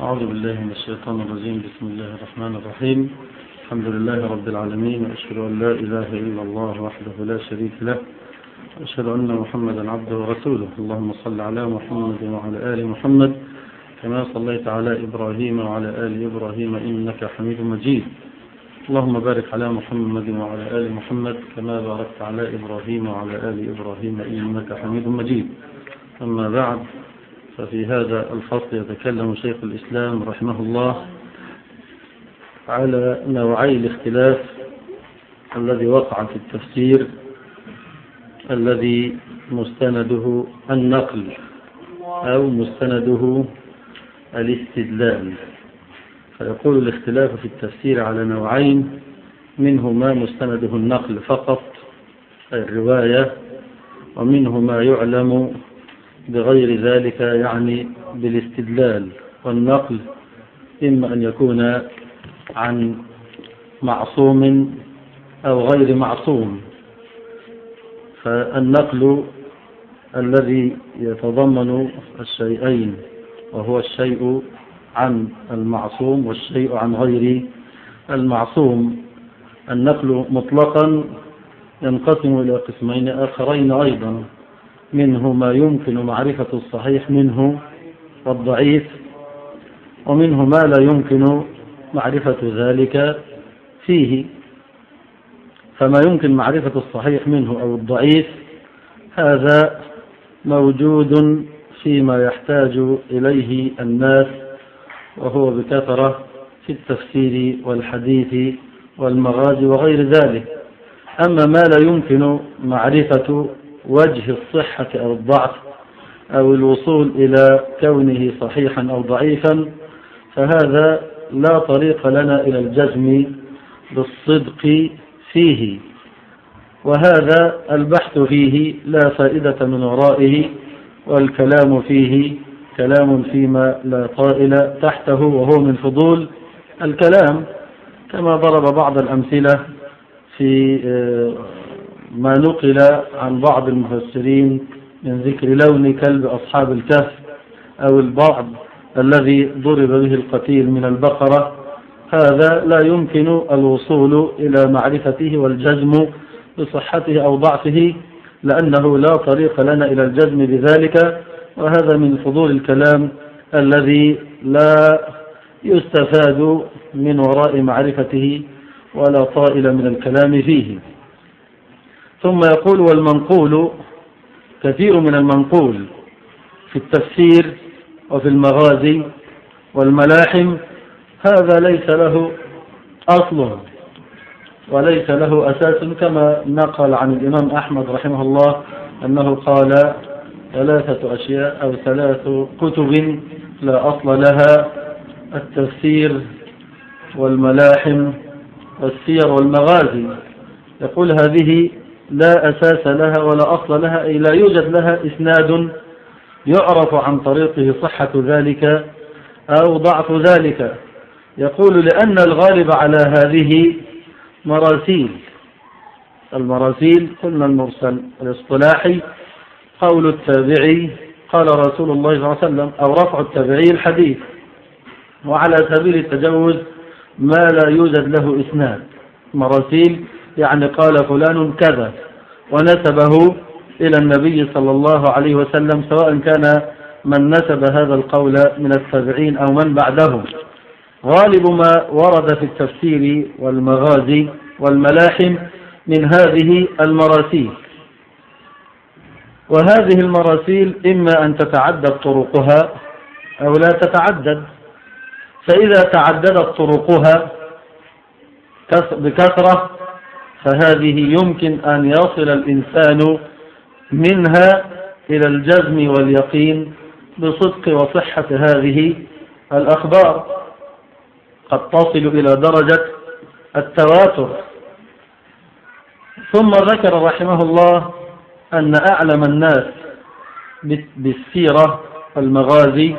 أعوذ بالله من الشيطان الرجيم. بسم الله الرحمن الرحيم. الحمد لله رب العالمين وأشهد أن لا إله إلا الله وحده لا شريك له وأشهد أن محمدا عبده ورسوله. اللهم صل على محمد وعلى آل محمد كما صليت على إبراهيم وعلى آل إبراهيم إنك حميد مجيد. اللهم بارك على محمد وعلى آل محمد كما باركت على إبراهيم وعلى آل إبراهيم إنك حميد مجيد. أما بعد ففي هذا الفصل يتكلم شيخ الإسلام رحمه الله على نوعي الاختلاف الذي وقع في التفسير الذي مستنده النقل أو مستنده الاستدلال. فيقول الاختلاف في التفسير على نوعين منه ما مستنده النقل فقط الرواية ومنه ما يعلم بغير ذلك يعني بالاستدلال والنقل إما أن يكون عن معصوم أو غير معصوم. فالنقل الذي يتضمن الشيئين وهو الشيء عن المعصوم والشيء عن غير المعصوم. النقل مطلقا ينقسم إلى قسمين آخرين أيضا. منه ما يمكن معرفة الصحيح منه والضعيف ومنه ما لا يمكن معرفة ذلك فيه. فما يمكن معرفة الصحيح منه أو الضعيف هذا موجود فيما يحتاج إليه الناس وهو بكثرة في التفسير والحديث والمغازي وغير ذلك. أما ما لا يمكن معرفة وجه الصحة أو الضعف أو الوصول إلى كونه صحيحا أو ضعيفا فهذا لا طريق لنا إلى الجزم بالصدق فيه. وهذا البحث فيه لا فائدة من ورائه والكلام فيه كلام فيما لا طائل تحته وهو من فضول الكلام كما ضرب بعض الأمثلة في ما نقل عن بعض المفسرين من ذكر لون كلب أصحاب الكهف أو البعض الذي ضرب به القتيل من البقرة. هذا لا يمكن الوصول إلى معرفته والجزم بصحته أو ضعفه لأنه لا طريق لنا إلى الجزم بذلك وهذا من فضول الكلام الذي لا يستفاد من وراء معرفته ولا طائل من الكلام فيه. ثم يقول والمنقول كثير من المنقول في التفسير وفي المغازي والملاحم هذا ليس له أصل وليس له أساس كما نقل عن الإمام أحمد رحمه الله أنه قال ثلاثة أشياء أو ثلاث كتب لا أصل لها التفسير والملاحم والسير والمغازي. يقول هذه لا أساس لها ولا أصل لها أي لا يوجد لها إسناد يعرف عن طريقه صحة ذلك أو ضعف ذلك. يقول لأن الغالب على هذه مراسيل. المراسيل قلنا المرسل الاصطلاحي قول التابعي قال رسول الله صلى الله عليه وسلم أو رفع التابعي الحديث. وعلى سبيل التجوز ما لا يوجد له إسناد. مراسيل يعني قال فلان كذا ونسبه إلى النبي صلى الله عليه وسلم سواء كان من نسب هذا القول من التابعين أو من بعدهم. غالب ما ورد في التفسير والمغازي والملاحم من هذه المراسيل. وهذه المراسيل إما أن تتعدد طرقها أو لا تتعدد. فإذا تعددت طرقها بكثرة فهذه يمكن أن يصل الإنسان منها إلى الجزم واليقين بصدق وصحة هذه الأخبار. قد تصل إلى درجة التواتر. ثم ذكر رحمه الله أن أعلم الناس بالسيرة والمغازي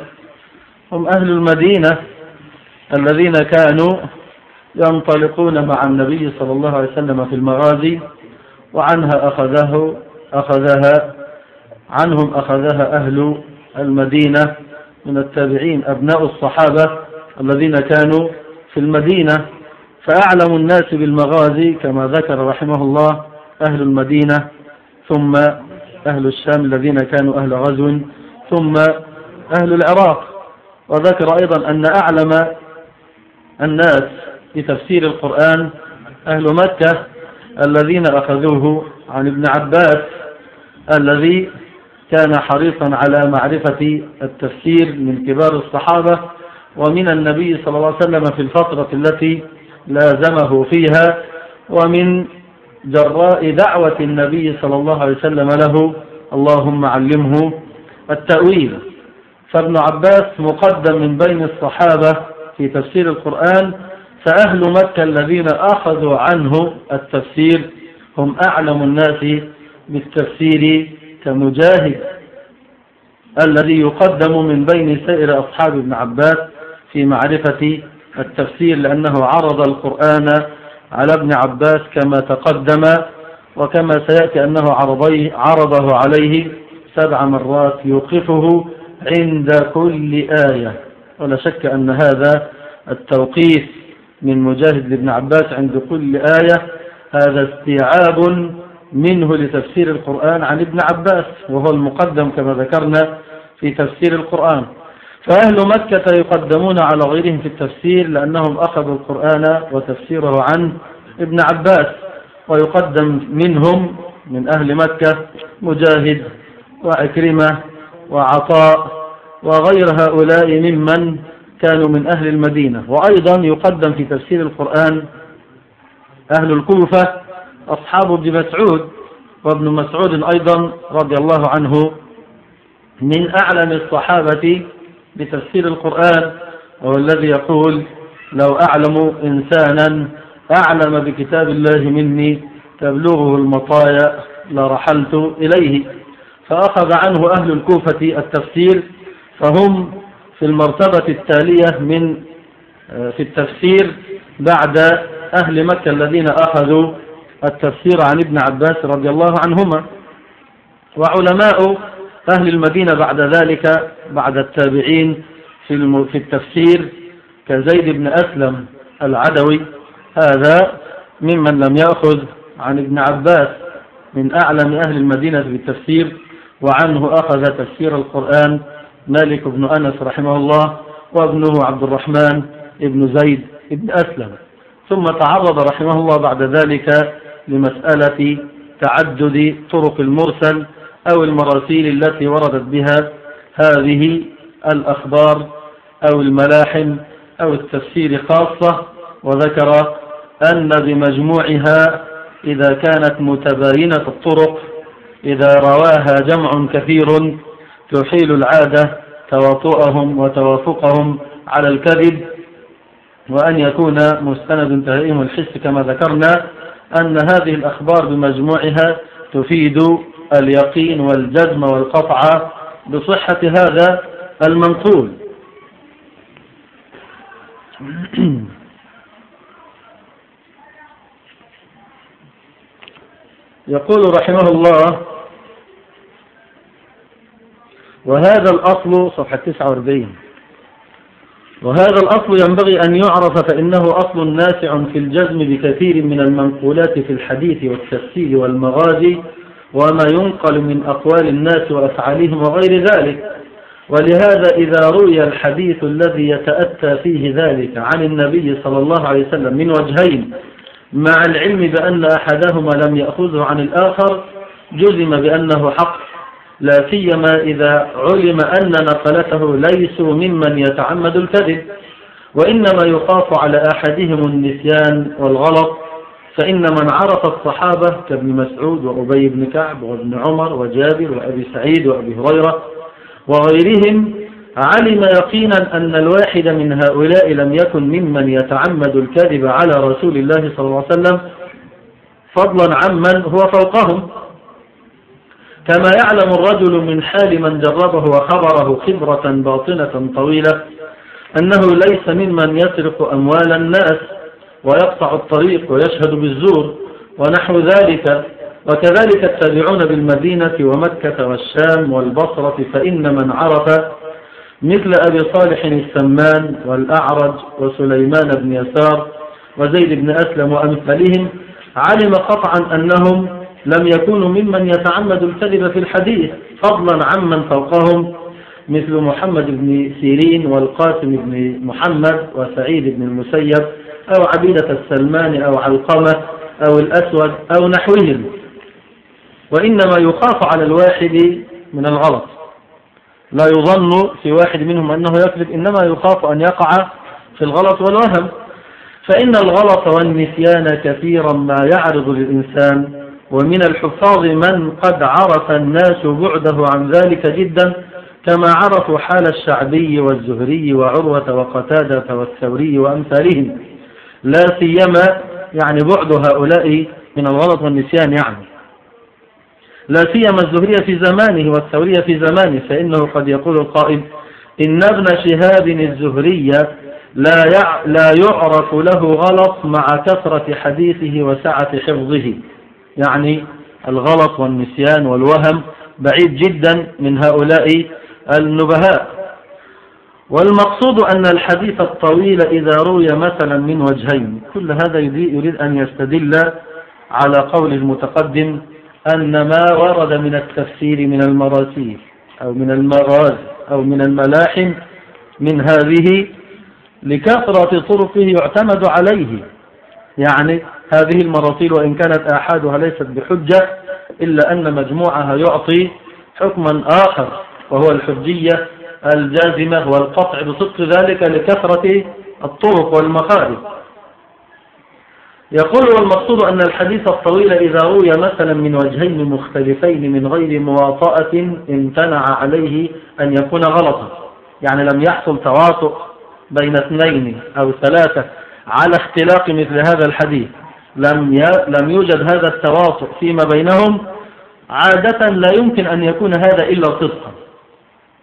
هم أهل المدينة الذين كانوا ينطلقون مع النبي صلى الله عليه وسلم في المغازي وعنها أخذه أخذها عنهم أخذها أهل المدينة من التابعين أبناء الصحابة الذين كانوا في المدينة. فأعلم الناس بالمغازي كما ذكر رحمه الله أهل المدينة ثم أهل الشام الذين كانوا أهل غزو ثم أهل العراق. وذكر أيضا أن أعلم الناس بتفسير القرآن أهل مكة الذين أخذوه عن ابن عباس الذي كان حريصا على معرفة التفسير من كبار الصحابة ومن النبي صلى الله عليه وسلم في الفترة التي لازمه فيها ومن جراء دعوة النبي صلى الله عليه وسلم له اللهم علمه التأويل. فابن عباس مقدم من بين الصحابة في تفسير القرآن فأهل مكة الذين أخذوا عنه التفسير هم أعلم الناس بالتفسير كمجاهد الذي يقدم من بين سائر أصحاب ابن عباس في معرفة التفسير لأنه عرض القرآن على ابن عباس كما تقدم وكما سيأتي أنه عرضه عليه سبع مرات يوقفه عند كل آية. ولا شك أن هذا التوقيف من مجاهد لابن عباس عند كل آية هذا استيعاب منه لتفسير القرآن عن ابن عباس وهو المقدم كما ذكرنا في تفسير القرآن. فأهل مكة يقدمون على غيرهم في التفسير لأنهم أخذوا القرآن وتفسيره عن ابن عباس ويقدم منهم من أهل مكة مجاهد وعكرمة وعطاء وغير هؤلاء ممن كانوا من أهل المدينة. وأيضا يقدم في تفسير القرآن أهل الكوفة أصحاب ابن مسعود وابن مسعود أيضا رضي الله عنه من أعلم الصحابة بتفسير القرآن وهو الذي يقول لو أعلم إنسانا أعلم بكتاب الله مني تبلغه المطايا لرحلت إليه. فأخذ عنه أهل الكوفة التفسير فهم في المرتبة التالية من آه، في التفسير بعد أهل مكة الذين أخذوا التفسير عن ابن عباس رضي الله عنهما. وعلماء أهل المدينة بعد ذلك بعد التابعين في في التفسير كزيد بن أسلم العدوي هذا ممن لم يأخذ عن ابن عباس من أعلم أهل المدينة في التفسير وعنه أخذ تفسير القرآن مالك بن أنس رحمه الله وابنه عبد الرحمن ابن زيد بن أسلم. ثم تعرض رحمه الله بعد ذلك لمسألة تعدد طرق المرسل أو المراسيل التي وردت بها هذه الأخبار أو الملاحم أو التفسير خاصة. وذكر أن بمجموعها إذا كانت متباينة الطرق إذا رواها جمع كثير تحيل العادة تواطؤهم وتوافقهم على الكذب وأن يكون مستند تهيئهم الحس كما ذكرنا أن هذه الأخبار بمجموعها تفيد اليقين والجزم والقطع بصحة هذا المنقول. يقول رحمه الله وهذا الأصل صفحة 49 وهذا الأصل ينبغي أن يعرف فإنه أصل ناسع في الجزم بكثير من المنقولات في الحديث والتفسير والمغازي وما ينقل من أقوال الناس وأفعالهم وغير ذلك. ولهذا إذا روي الحديث الذي يتأتى فيه ذلك عن النبي صلى الله عليه وسلم من وجهين مع العلم بأن أحدهما لم يأخذه عن الآخر جزم بأنه حق. لا سيما إذا علم أن نقلته ليسوا ممن يتعمد الكذب وإنما يخاف على أحدهم النسيان والغلط فإن من عرف الصحابة كابن مسعود وأبي بن كعب وابن عمر وجابر وأبي سعيد وأبي هريرة وغيرهم علم يقينا أن الواحد من هؤلاء لم يكن ممن يتعمد الكذب على رسول الله صلى الله عليه وسلم فضلا عمن هو فوقهم. كما يعلم الرجل من حال من جربه وخبره خبرة باطنة طويلة أنه ليس ممن يسرق أموال الناس ويقطع الطريق ويشهد بالزور ونحو ذلك وكذلك التابعون بالمدينة ومكة والشام والبصرة فإن من عرف مثل أبي صالح السمان والأعرج وسليمان بن يسار وزيد بن أسلم وأمثالهم علم قطعا أنهم لم يكونوا ممن يتعمد الكذب في الحديث فضلا عمن فوقهم مثل محمد بن سيرين والقاسم بن محمد وسعيد بن المسيب أو عبيدة السلمان أو علقمة أو الأسود أو نحوهم. وإنما يخاف على الواحد من الغلط. لا يظن في واحد منهم أنه يكذب إنما يخاف أن يقع في الغلط والوهم. فإن الغلط والنسيان كثيرا ما يعرض للإنسان ومن الحفاظ من قد عرف الناس بعده عن ذلك جدا كما عرفوا حال الشعبي والزهري وعروة وقتادة والثوري وأمثالهم. لا سيما يعني بعد هؤلاء من الغلط والنسيان يعني. لا سيما الزهرية في زمانه والثورية في زمانه فإنه قد يقول القائل إن ابن شهاب الزهرية لا لا يعرف له غلط مع كثرة حديثه وسعة حفظه. يعني الغلط والنسيان والوهم بعيد جدا من هؤلاء النبهاء. والمقصود أن الحديث الطويل إذا روي مثلا من وجهين كل هذا يريد أن يستدل على قول المتقدم أن ما ورد من التفسير من المراسيل أو من المغاز أو من الملاحم من هذه لكثرة طرقه يعتمد عليه. يعني هذه المراسيل وإن كانت آحادها ليست بحجة إلا أن مجموعها يعطي حكما آخر وهو الحجية الجازمة والقطع بصدق ذلك لكثرة الطرق والمخارج. يقول والمقصود أن الحديث الطويل إذا روي مثلا من وجهين مختلفين من غير مواطأة امتنع عليه أن يكون غلطا. يعني لم يحصل تواطؤ بين اثنين أو ثلاثة على اختلاق مثل هذا الحديث. لم لم يوجد هذا التواطؤ فيما بينهم عادة لا يمكن أن يكون هذا إلا صدقا.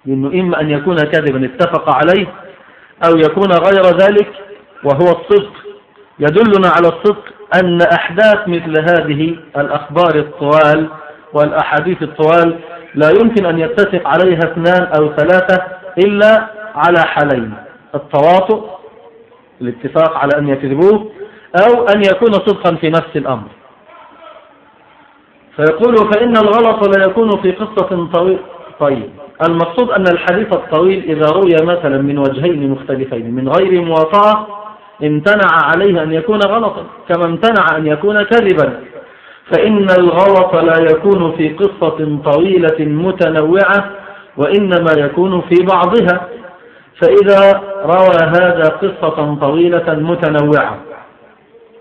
لأنه إما أن يكون كذبا اتفق عليه أو يكون غير ذلك وهو الصدق. يدلنا على الصدق أن أحداث مثل هذه الأخبار الطوال والأحاديث الطوال لا يمكن أن يتفق عليها اثنان أو ثلاثة إلا على حالين التواطؤ الاتفاق على أن يكذبوه أو أن يكون صدقا في نفس الأمر. فيقول فإن الغلط لا يكون في قصة طويل طيب المقصود أن الحديث الطويل إذا روي مثلا من وجهين مختلفين من غير مواطأة امتنع عليه أن يكون غلطا كما امتنع أن يكون كذبا. فإن الغلط لا يكون في قصة طويلة متنوعة وإنما يكون في بعضها. فإذا روى هذا قصة طويلة متنوعة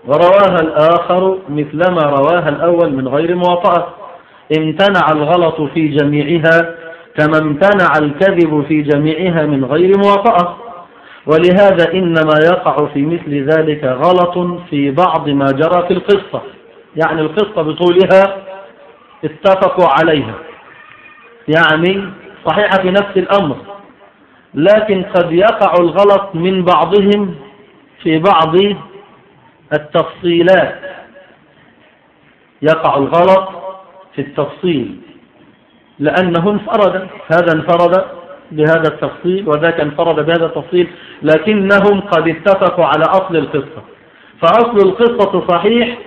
ورواها الآخر مثلما رواها الأول من غير مواطأة. امتنع الغلط في جميعها كما امتنع الكذب في جميعها من غير مواطأة. ولهذا إنما يقع في مثل ذلك غلط في بعض ما جرى في القصة. يعني القصة بطولها اتفقوا عليها. يعني صحيحة في نفس الأمر لكن قد يقع الغلط من بعضهم في بعض التفصيلات. يقع الغلط في التفصيل لأنه انفرد هذا انفرد بهذا التفصيل وذاك انفرد بهذا التفصيل لكنهم قد اتفقوا على أصل القصة. فأصل القصة صحيح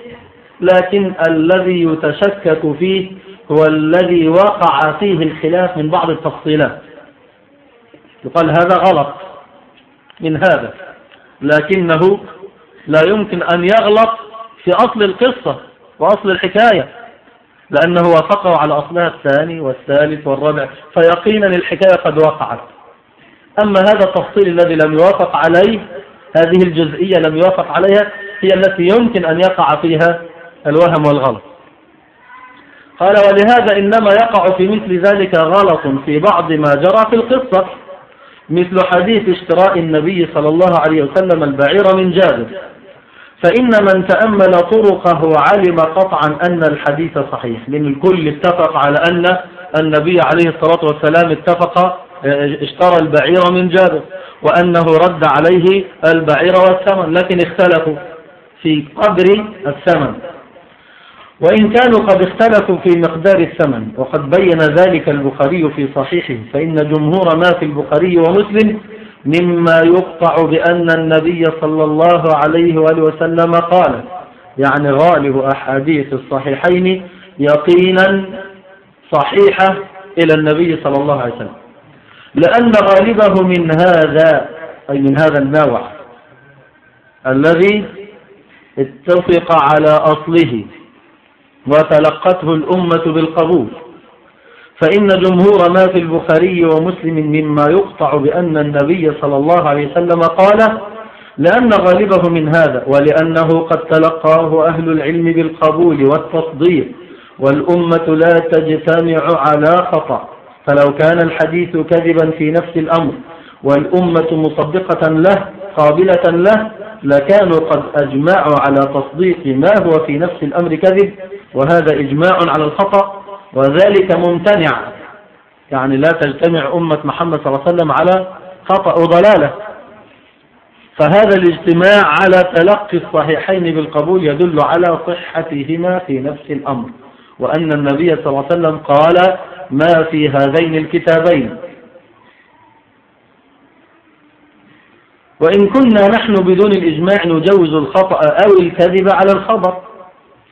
لكن الذي يتشكك فيه هو الذي وقع فيه الخلاف من بعض التفصيلات. يقال هذا غلط من هذا لكنه لا يمكن أن يغلط في أصل القصة وأصل الحكاية لأنه وافقه على أصلها الثاني والثالث والرابع فيقينا الحكاية قد وقعت. أما هذا التفصيل الذي لم يوافق عليه هذه الجزئية لم يوافق عليها هي التي يمكن أن يقع فيها الوهم والغلط. قال ولهذا إنما يقع في مثل ذلك غلط في بعض ما جرى في القصة مثل حديث اشتراء النبي صلى الله عليه وسلم البعير من جابر. فإن من تأمل طرقه علم قطعا أن الحديث صحيح لأن الكل اتفق على أن النبي عليه الصلاة والسلام اتفق اشترى البعير من جابر وأنه رد عليه البعير والثمن لكن اختلفوا في قدر الثمن. وإن كانوا قد اختلفوا في مقدار الثمن وقد بين ذلك البخاري في صحيحه فإن جمهور ما في البخاري ومسلم مما يقطع بأن النبي صلى الله عليه وآله وسلم قال يعني غالب أحاديث الصحيحين يقينا صحيحة إلى النبي صلى الله عليه وسلم. لأن غالبه من هذا أي من هذا النوع الذي اتفق على أصله وتلقته الأمة بالقبول. فإن جمهور ما في البخاري ومسلم مما يقطع بأن النبي صلى الله عليه وسلم قال لأن غالبه من هذا ولأنه قد تلقاه أهل العلم بالقبول والتصديق والأمة لا تجتمع على خطأ فلو كان الحديث كذبا في نفس الأمر والأمة مصدقة له قابلة له لكانوا قد أجمعوا على تصديق ما هو في نفس الأمر كذب وهذا إجماع على الخطأ وذلك ممتنع. يعني لا تجتمع أمة محمد صلى الله عليه وسلم على خطأ وضلالة. فهذا الاجتماع على تلقي الصحيحين بالقبول يدل على صحتهما في نفس الأمر. وأن النبي صلى الله عليه وسلم قال ما في هذين الكتابين وإن كنا نحن بدون الإجماع نجوز الخطأ أو الكذب على الخبر.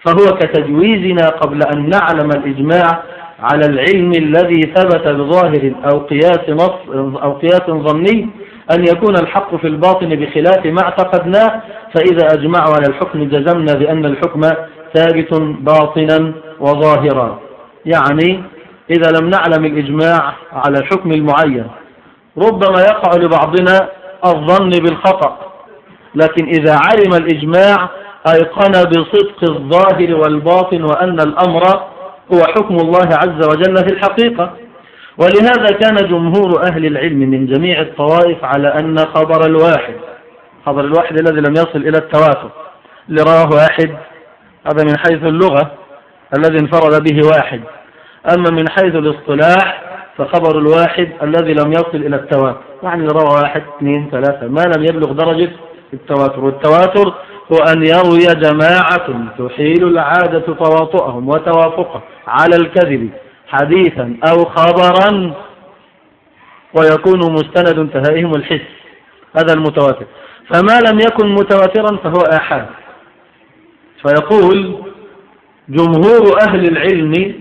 فهو كتجويزنا قبل أن نعلم الإجماع على العلم الذي ثبت بظاهر أو قياس نص أو قياس ظني أن يكون الحق في الباطن بخلاف ما اعتقدناه فإذا أجمعوا على الحكم جزمنا بأن الحكم ثابت باطنا وظاهرا. يعني إذا لم نعلم الإجماع على الحكم المعين ربما يقع لبعضنا الظن بالخطأ لكن إذا علم الإجماع أيقن بصدق الظاهر والباطن وأن الأمر هو حكم الله عز وجل في الحقيقة. ولهذا كان جمهور أهل العلم من جميع الطوائف على أن خبر الواحد خبر الواحد الذي لم يصل إلى التواتر اللي رواه واحد هذا من حيث اللغة الذي انفرد به واحد. أما من حيث الاصطلاح فخبر الواحد الذي لم يصل إلى التواتر. يعني روى واحد اثنين ثلاثة ما لم يبلغ درجة التواتر. والتواتر هو أن يروي جماعة تحيل العادة تواطؤهم وتوافقهم على الكذب حديثا أو خبرا ويكون مستند انتهائهم الحس. هذا المتواتر. فما لم يكن متواترا فهو آحاد. فيقول جمهور أهل العلم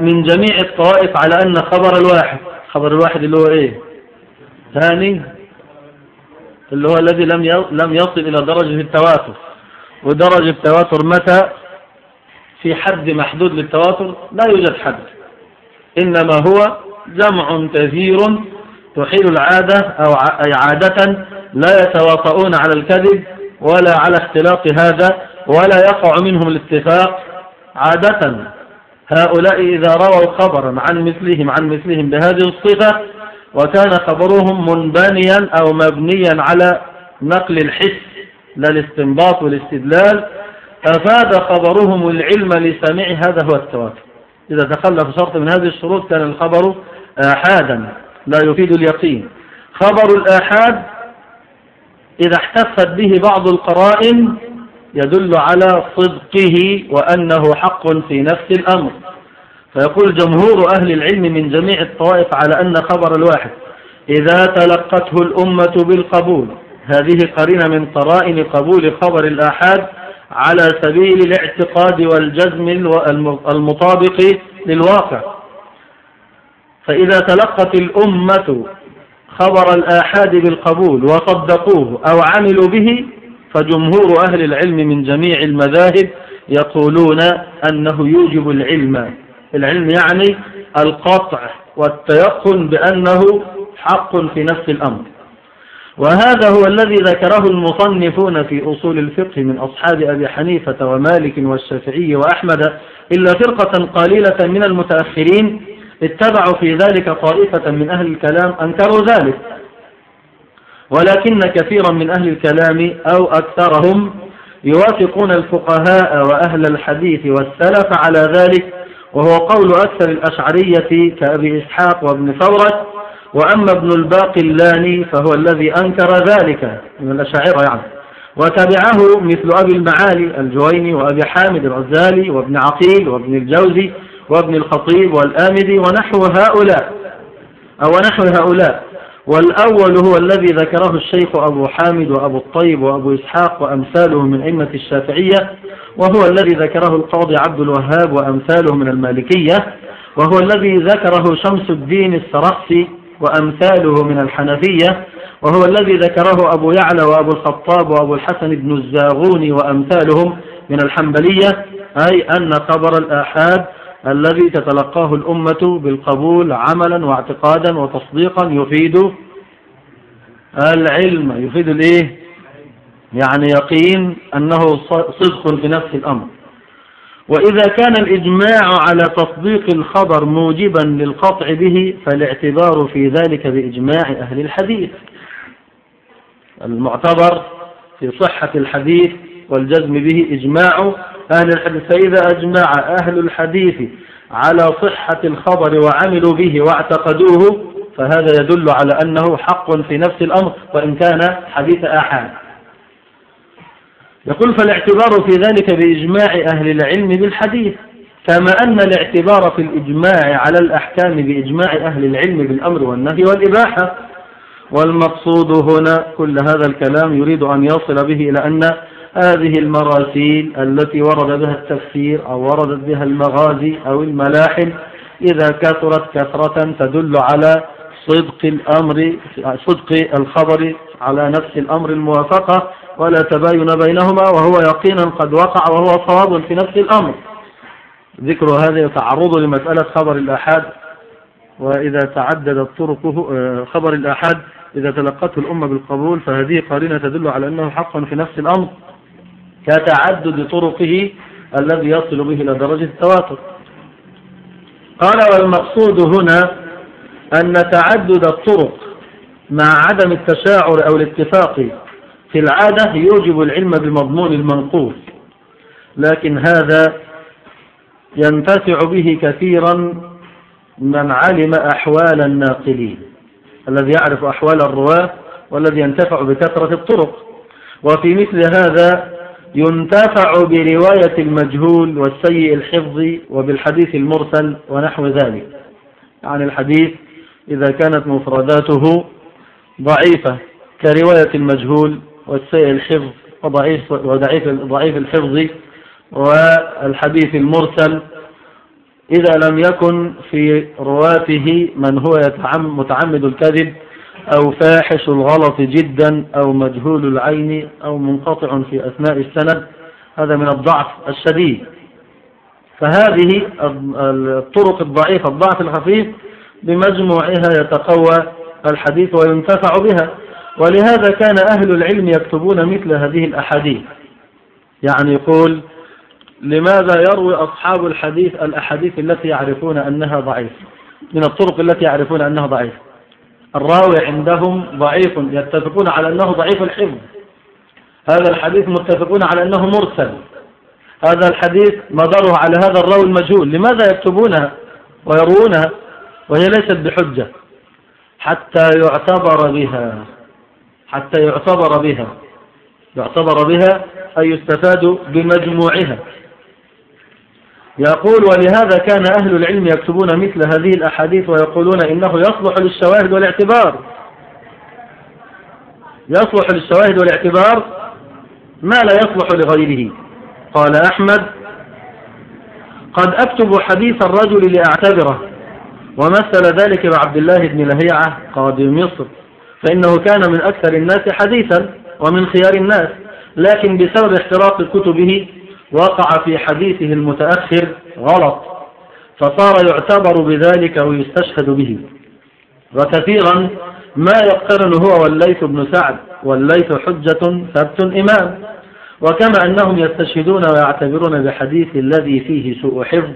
من جميع الطوائف على أن خبر الواحد خبر الواحد اللي هو إيه؟ ثاني اللي هو الذي لم لم يصل إلى درجة التواتر. ودرجة التواتر متى؟ في حد محدود للتواتر لا يوجد حد. إنما هو جمع كثير تحيل العادة أو عادة لا يتواطؤون على الكذب ولا على اختلاط هذا ولا يقع منهم الاتفاق. عادة هؤلاء إذا رووا خبرا عن مثلهم عن مثلهم بهذه الصفة وكان خبرهم منبنيا أو مبنيا على نقل الحس لا الاستنباط والاستدلال أفاد خبرهم العلم لسامع هذا هو التواتر إذا تخلف شرط من هذه الشروط كان الخبر آحادا لا يفيد اليقين. خبر الآحاد إذا احتفت به بعض القرائن يدل على صدقه وأنه حق في نفس الأمر. فيقول جمهور أهل العلم من جميع الطوائف على أن خبر الواحد إذا تلقته الأمة بالقبول هذه قرينة من قرائن قبول خبر الآحاد على سبيل الاعتقاد والجزم المطابق للواقع. فإذا تلقت الأمة خبر الآحاد بالقبول وصدقوه أو عملوا به فجمهور أهل العلم من جميع المذاهب يقولون أنه يوجب العلم. العلم يعني القطع والتيقن بأنه حق في نفس الأمر. وهذا هو الذي ذكره المصنفون في أصول الفقه من أصحاب أبي حنيفة ومالك والشافعي وأحمد إلا فرقة قليلة من المتأخرين اتبعوا في ذلك طائفة من أهل الكلام أنكروا ذلك. ولكن كثيرا من أهل الكلام أو أكثرهم يوافقون الفقهاء وأهل الحديث والسلف على ذلك وهو قول أكثر الأشعرية كأبي إسحاق وابن ثورة وأما ابن الباقلاني فهو الذي أنكر ذلك من الأشاعرة يعني. وتبعه مثل أبي المعالي الجويني وأبي حامد الغزالي وابن عقيل وابن الجوزي وابن الخطيب والآمدي ونحو هؤلاء أو نحو هؤلاء. والأول هو الذي ذكره الشيخ أبو حامد وأبو الطيب وأبو إسحاق وأمثاله من أئمة الشافعية وهو الذي ذكره القاضي عبد الوهاب وأمثاله من المالكية وهو الذي ذكره شمس الدين السرخسي وأمثاله من الحنفية وهو الذي ذكره أبو يعلى وأبو الخطاب وأبو الحسن بن الزاغوني وأمثالهم من الحنبلية أي أن خبر الآحاد الذي تتلقاه الأمة بالقبول عملا واعتقادا وتصديقا يفيد العلم. يفيد الإيه؟ يعني يقين أنه صدق في نفس الأمر. وإذا كان الإجماع على تصديق الخبر موجبا للقطع به فالاعتبار في ذلك بإجماع أهل الحديث. المعتبر في صحة الحديث والجزم به إجماع أهل الحديث. فإذا أجمع أهل الحديث على صحة الخبر وعملوا به واعتقدوه فهذا يدل على أنه حق في نفس الأمر وإن كان حديث آحاد. يقول فالاعتبار في ذلك بإجماع أهل العلم بالحديث كما أن الاعتبار في الإجماع على الأحكام بإجماع أهل العلم بالأمر والنهي والإباحة. والمقصود هنا كل هذا الكلام يريد أن يصل به إلى أن هذه المراسيل التي ورد بها التفسير أو وردت بها المغازي أو الملاحم إذا كثرت كثرة تدل على صدق الأمر صدق الخبر على نفس الأمر الموافقة ولا تباين بينهما وهو يقينا قد وقع وهو صواب في نفس الأمر. ذكر هذا يتعرض لمسألة خبر الآحاد وإذا تعددت طرقه آه، خبر الآحاد إذا تلقته الأمة بالقبول فهذه قارنة تدل على أنه حق في نفس الأمر. كتعدد طرقه الذي يصل به إلى درجة التواتر. قال والمقصود هنا أن تعدد الطرق مع عدم التشاعر أو الاتفاق في العادة يوجب العلم بالمضمون المنقول لكن هذا ينتفع به كثيرا من علم أحوال الناقلين الذي يعرف أحوال الرواة والذي ينتفع بكثرة الطرق. وفي مثل هذا ينتفع برواية المجهول والسيء الحفظ وبالحديث المرسل ونحو ذلك. يعني الحديث إذا كانت مفرداته ضعيفة كرواية المجهول والسيء الحفظ وضعيف وضعيف ضعيف الحفظ والحديث المرسل إذا لم يكن في رواته من هو متعمد الكذب أو فاحش الغلط جدا أو مجهول العين أو منقطع في أثناء السند هذا من الضعف الشديد. فهذه الطرق الضعيفة الضعف الخفيف بمجموعها يتقوى الحديث وينتفع بها. ولهذا كان أهل العلم يكتبون مثل هذه الأحاديث. يعني يقول لماذا يروي أصحاب الحديث الأحاديث التي يعرفون أنها ضعيفة؟ من الطرق التي يعرفون أنها ضعيفة. الراوي عندهم ضعيف يتفقون على أنه ضعيف الحفظ. هذا الحديث متفقون على أنه مرسل. هذا الحديث مداره على هذا الراوي المجهول. لماذا يكتبونها ويروونها وهي ليست بحجة؟ حتى يعتبر بها حتى يعتبر بها. يعتبر بها أي يستفاد بمجموعها. يقول ولهذا كان أهل العلم يكتبون مثل هذه الأحاديث ويقولون إنه يصلح للشواهد والاعتبار. يصلح للشواهد والاعتبار ما لا يصلح لغيره. قال أحمد قد أكتب حديث الرجل لأعتبره ومثل ذلك بعبد الله بن لهيعة قاضي مصر فإنه كان من أكثر الناس حديثا ومن خيار الناس لكن بسبب احتراق كتبه وقع في حديثه المتأخر غلط فصار يعتبر بذلك ويستشهد به. وكثيرا ما يقترن هو والليث بن سعد والليث حجة ثبت إمام. وكما أنهم يستشهدون ويعتبرون بحديث الذي فيه سوء حفظ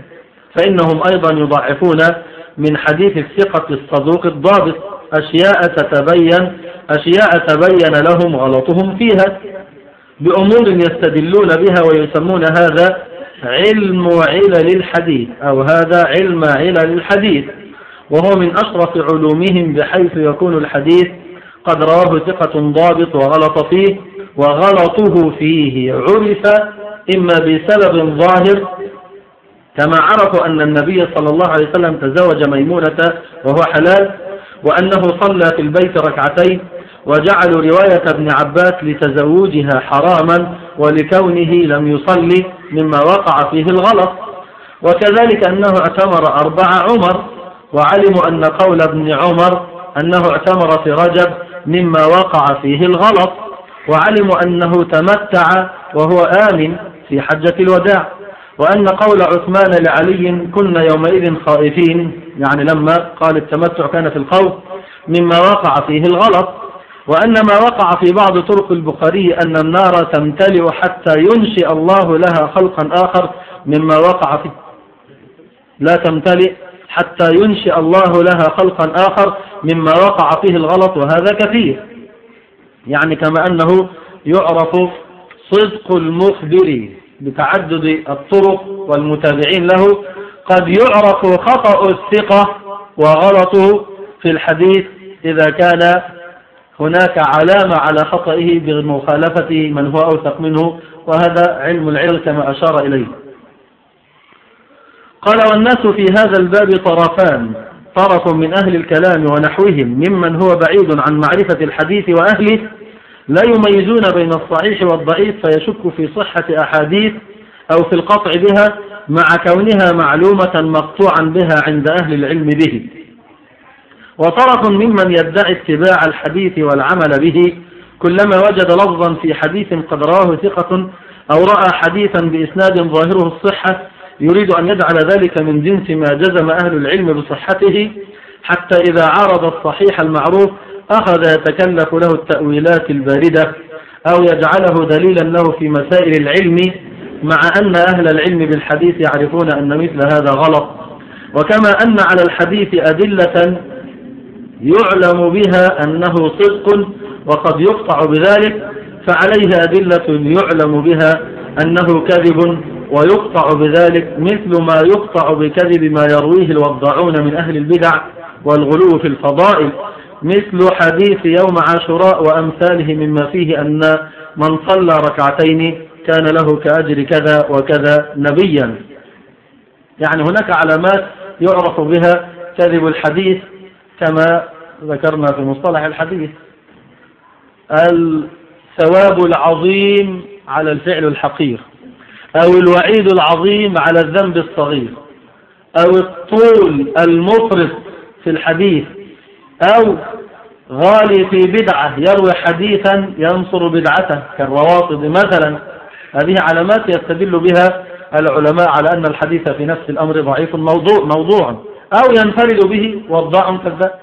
فإنهم أيضا يضعفون من حديث الثقة الصدوق الضابط أشياء تتبين أشياء تبين لهم غلطهم فيها. بأمور يستدلون بها ويسمون هذا علم علل الحديث أو هذا علم علل الحديث وهو من أشرف علومهم بحيث يكون الحديث قد رواه ثقة ضابط وغلط فيه وغلطه فيه عرف إما بسبب ظاهر كما عرفوا أن النبي صلى الله عليه وسلم تزوج ميمونة وهو حلال وأنه صلى في البيت ركعتين وجعلوا رواية ابن عباس لتزوجها حراما ولكونه لم يصلي مما وقع فيه الغلط. وكذلك أنه اعتمر أربع عمر وعلموا أن قول ابن عمر أنه اعتمر في رجب مما وقع فيه الغلط. وعلموا أنه تمتع وهو آمن في حجة الوداع. وأن قول عثمان لعلي كنا يومئذ خائفين يعني لما قال التمتع كان في الخوف مما وقع فيه الغلط. وأن ما وقع في بعض طرق البخاري أن النار تمتلئ حتى ينشئ الله لها خلقا آخر مما وقع فيه لا تمتلئ حتى ينشئ الله لها خلقا آخر مما وقع فيه الغلط وهذا كثير. يعني كما أنه يعرف صدق المخبر بتعدد الطرق والمتابعين له قد يعرف خطأ الثقة وغلطه في الحديث إذا كان هناك علامة على خطئه بمخالفة من هو أوثق منه وهذا علم العلم كما أشار إليه. قال والناس في هذا الباب طرفان طرف من أهل الكلام ونحوهم ممن هو بعيد عن معرفة الحديث وأهله لا يميزون بين الصحيح والضعيف فيشك في صحة أحاديث أو في القطع بها مع كونها معلومة مقطوعا بها عند أهل العلم به. وطرف ممن يدعي اتباع الحديث والعمل به كلما وجد لفظا في حديث قد رواه ثقة أو رأى حديثا بإسناد ظاهره الصحة يريد أن يجعل ذلك من جنس ما جزم أهل العلم بصحته حتى إذا عارض الصحيح المعروف أخذ يتكلف له التأويلات الباردة أو يجعله دليلا له في مسائل العلم مع أن أهل العلم بالحديث يعرفون أن مثل هذا غلط. وكما أن على الحديث أدلة يعلم بها أنه صدق وقد يقطع بذلك فعليه أدلة يعلم بها أنه كذب ويقطع بذلك مثل ما يقطع بكذب ما يرويه الوضعون من أهل البدع والغلو في الفضائل مثل حديث يوم عاشوراء وأمثاله مما فيه أن من صلى ركعتين كان له كأجر كذا وكذا نبيا. يعني هناك علامات يعرف بها كذب الحديث كما ذكرنا في مصطلح الحديث الثواب العظيم على الفعل الحقير أو الوعيد العظيم على الذنب الصغير أو الطول المفرط في الحديث أو غالي في بدعة يروي حديثا ينصر بدعته كالروافض مثلا هذه علامات يستدل بها العلماء على أن الحديث في نفس الأمر ضعيف موضوع, موضوع. أو ينفرد به وضاع كذاب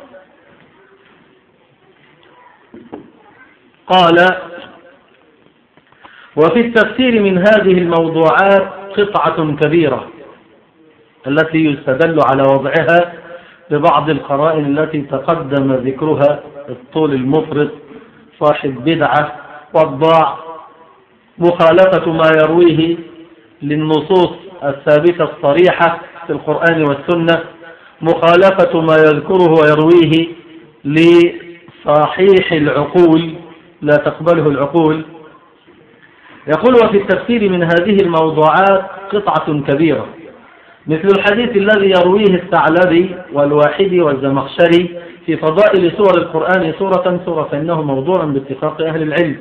قال وفي التفسير من هذه الموضوعات قطعة كبيرة التي يستدل على وضعها ببعض القرائن التي تقدم ذكرها الطول المفرط صاحب بدعة والضاع مخالفة ما يرويه للنصوص الثابتة الصريحة في القرآن والسنة. مخالفة ما يذكره ويرويه لصحيح العقول لا تقبله العقول. يقول وفي التفسير من هذه الموضوعات قطعة كبيرة. مثل الحديث الذي يرويه الثعلبي والواحدي والزمخشري في فضائل سور القرآن سورة سورة فإنه موضوع باتفاق أهل العلم.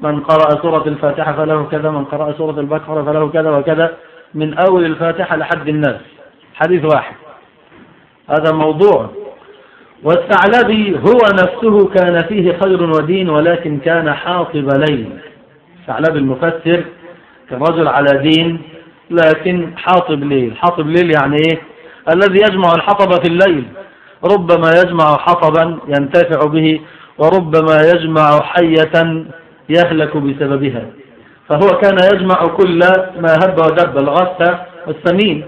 من قرأ سورة الفاتحة فله كذا من قرأ سورة البقرة فله كذا وكذا من أول الفاتحة لحد الناس. حديث واحد. هذا موضوع. والثعلبي هو نفسه كان فيه خير ودين ولكن كان حاطب ليل. ثعلب المفسر كان رجل على دين لكن حاطب ليل. حاطب ليل يعني إيه؟ الذي يجمع الحطب في الليل. ربما يجمع حطبا ينتفع به وربما يجمع حية يهلك بسببها. فهو كان يجمع كل ما هب ودب الغث والسمين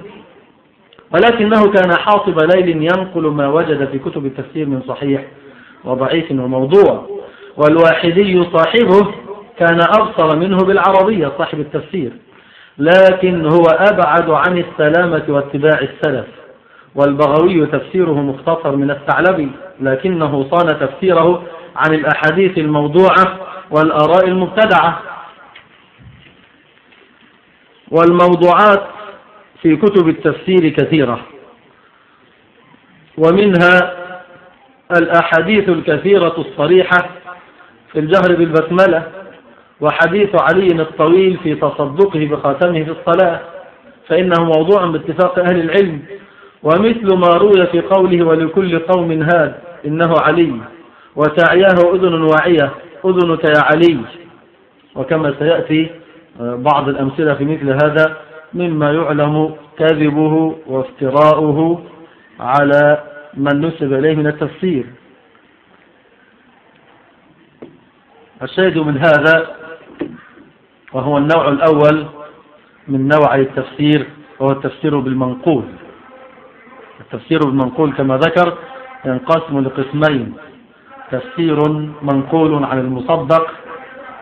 ولكنه كان حاطب ليل ينقل ما وجد في كتب التفسير من صحيح وضعيف وموضوع والواحدي صاحبه كان أبصر منه بالعربية صاحب التفسير لكن هو أبعد عن السلامة واتباع السلف والبغوي تفسيره مختصر من الثعلبي لكنه صان تفسيره عن الأحاديث الموضوعة والآراء المبتدعة. والموضوعات في كتب التفسير كثيرة. ومنها الأحاديث الكثيرة الصريحة في الجهر بالبسملة وحديث علي الطويل في تصدقه بخاتمه في الصلاة فإنه موضوع باتفاق أهل العلم ومثل ما روي في قوله ولكل قوم هاد إنه علي وتعياه أذن واعية أذنك يا علي. وكما سيأتي بعض الأمثلة في مثل هذا مما يعلم كذبه وافتراؤه على من نسب إليه من التفسير. الشاهد من هذا وهو النوع الأول من نوع التفسير وهو التفسير بالمنقول. التفسير بالمنقول كما ذكر ينقسم لقسمين تفسير منقول عن المصدق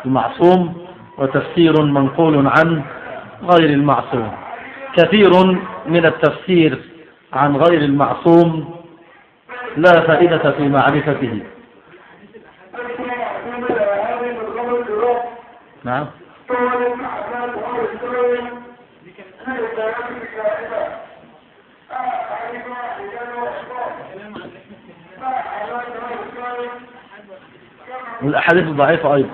المعصوم وتفسير منقول عن غير المعصوم. كثير من التفسير عن غير المعصوم لا فائدة في معرفته. نعم. الأحاديث الضعيفة أيضا.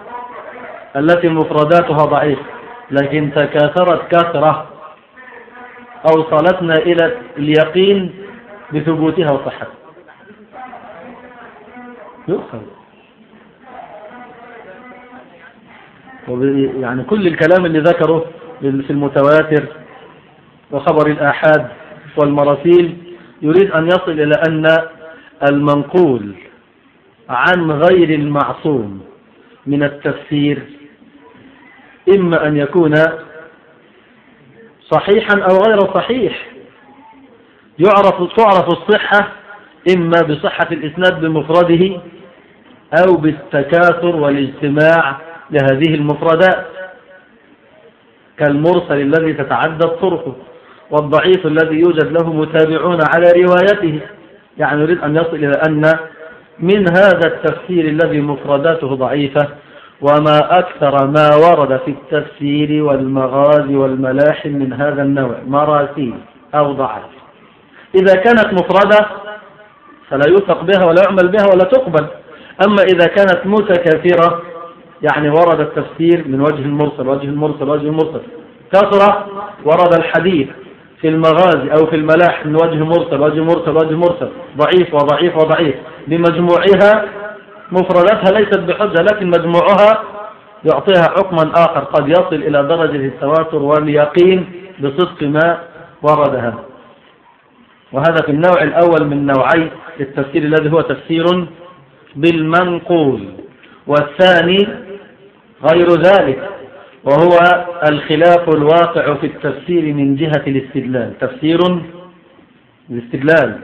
التي مفرداتها ضعيفة. لكن تكاثرت كثرة. أوصلتنا إلى اليقين بثبوتها وصحتها. يؤخذ. يعني كل الكلام اللي ذكره في المتواتر وخبر الآحاد والمراسيل يريد أن يصل إلى أن المنقول عن غير المعصوم من التفسير إما أن يكون صحيحا أو غير صحيح. يعرف تعرف الصحة إما بصحة الإسناد بمفرده أو بالتكاثر والاجتماع لهذه المفردات. كالمرسل الذي تتعدد طرقه والضعيف الذي يوجد له متابعون على روايته. يعني يريد أن يصل إلى أن من هذا التفسير الذي مفرداته ضعيفة وما أكثر ما ورد في التفسير والمغازي والملاحم من هذا النوع. مراسيل أو ضعف. إذا كانت مفردة فلا يوثق بها ولا يعمل بها ولا تقبل. أما إذا كانت متكاثرة يعني ورد التفسير من وجه المرسل وجه المرسل وجه المرسل. كثرة ورد الحديث في المغازي أو في الملاح من وجه مرسل وجه مرسل وجه مرسل ضعيف وضعيف وضعيف. بمجموعها مفرداتها ليست بحجة لكن مجموعها يعطيها حكما آخر قد يصل إلى درجة التواتر واليقين بصدق ما وردها. وهذا في النوع الأول من نوعي التفسير الذي هو تفسير بالمنقول والثاني غير ذلك وهو الخلاف الواقع في التفسير من جهة الاستدلال. تفسير الاستدلال.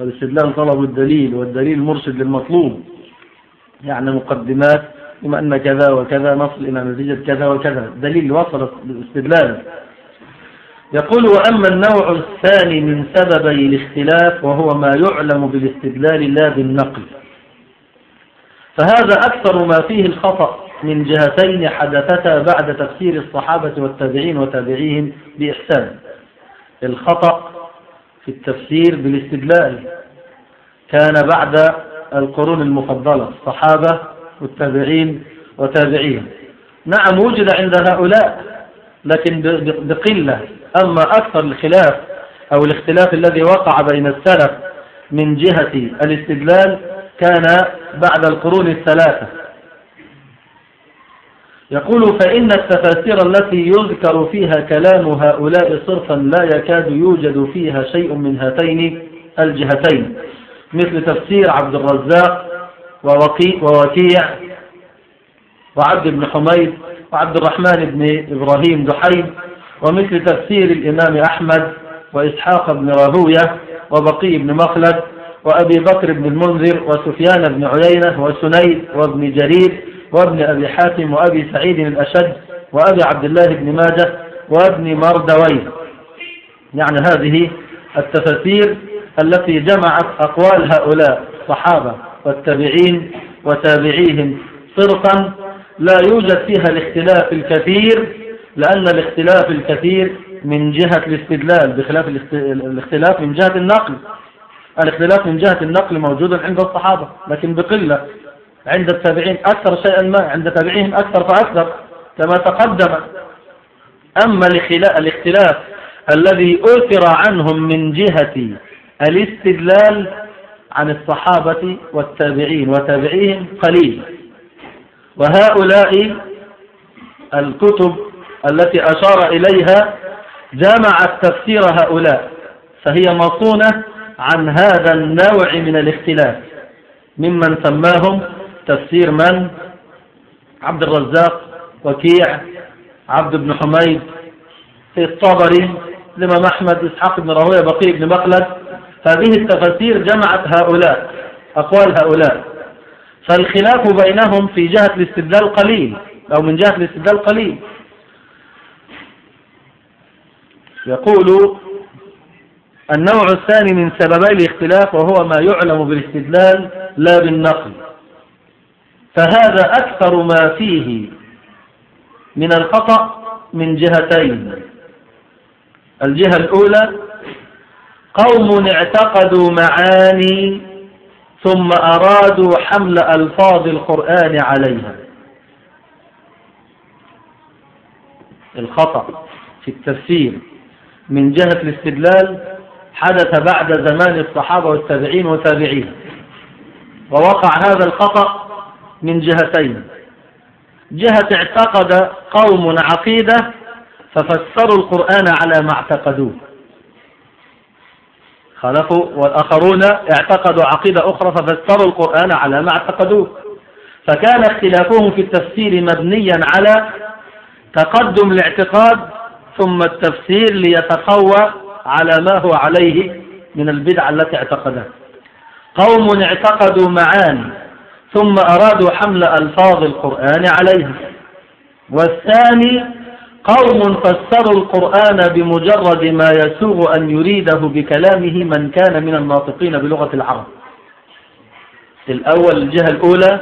والاستدلال طلب الدليل والدليل مرشد للمطلوب. يعني مقدمات بما أن كذا وكذا نصل إلى نتيجة كذا وكذا. دليل وصلت بالاستدلال يقول وأما النوع الثاني من سببي الاختلاف وهو ما يعلم بالاستدلال لا بالنقل. فهذا أكثر ما فيه الخطأ من جهتين حدثتا بعد تفسير الصحابة والتابعين وتابعيهم بإحسان. الخطأ في التفسير بالاستدلال كان بعد القرون المفضلة الصحابة والتابعين وتابعيهم. نعم وجد عند هؤلاء لكن بقلة. أما أكثر الخلاف أو الاختلاف الذي وقع بين السلف من جهة الاستدلال كان بعد القرون الثلاثة. يقول فإن التفاسير التي يذكر فيها كلام هؤلاء صرفا لا يكاد يوجد فيها شيء من هاتين الجهتين مثل تفسير عبد الرزاق ووكيع وعبد بن حميد وعبد الرحمن بن إبراهيم دحيم ومثل تفسير الإمام أحمد وإسحاق بن راهوية وبقي بن مخلد وأبي بكر بن المنذر وسفيان بن عيينة وسنيد وابن جرير وابن أبي حاتم وأبي سعيد الأشد وأبي عبد الله بن ماجه وابن مردوي. يعني هذه التفاسير التي جمعت أقوال هؤلاء الصحابة والتابعين وتابعيهم. صرفا لا يوجد فيها الاختلاف الكثير لأن الاختلاف الكثير من جهة الاستدلال بخلاف الاختلاف من جهة النقل. الاختلاف من جهة النقل موجود عند الصحابة لكن بقلة. عند التابعين أكثر شيئا ما عند تابعيهم أكثر فأكثر كما تقدم. أما الاختلاف الذي أثر عنهم من جهة الاستدلال عن الصحابة والتابعين وتابعيهم قليل. وهؤلاء الكتب التي أشار إليها جمعت تفسير هؤلاء فهي مصونة عن هذا النوع من الاختلاف ممن سماهم تفسير من؟ عبد الرزاق وكيع عبد بن حميد الطبري الإمام أحمد إسحاق بن راهوية بقي بن مخلد. هذه التفاسير جمعت هؤلاء أقوال هؤلاء. فالخلاف بينهم في جهة الاستدلال قليل أو من جهة الاستدلال قليل. يقول النوع الثاني من سببي الاختلاف وهو ما يعلم بالاستدلال لا بالنقل. فهذا أكثر ما فيه من الخطأ من جهتين. الجهة الأولى قوم اعتقدوا معاني ثم أرادوا حمل ألفاظ القرآن عليها. الخطأ في التفسير. من جهة الاستدلال حدث بعد زمان الصحابة والتابعين وتابعين ووقع هذا الخطأ من جهتين. جهة اعتقد قوم عقيدة ففسروا القرآن على ما اعتقدوه. خلفوا والآخرون اعتقدوا عقيدة أخرى ففسروا القرآن على ما اعتقدوه. فكان اختلافهم في التفسير مبنيا على تقدم الاعتقاد ثم التفسير ليتقوى على ما هو عليه من البدع التي اعتقدها. قوم اعتقدوا معاني. ثم أرادوا حمل ألفاظ القرآن عليها والثاني قوم فسروا القرآن بمجرد ما يسوغ أن يريده بكلامه من كان من الناطقين بلغة العرب. الأول الجهة الأولى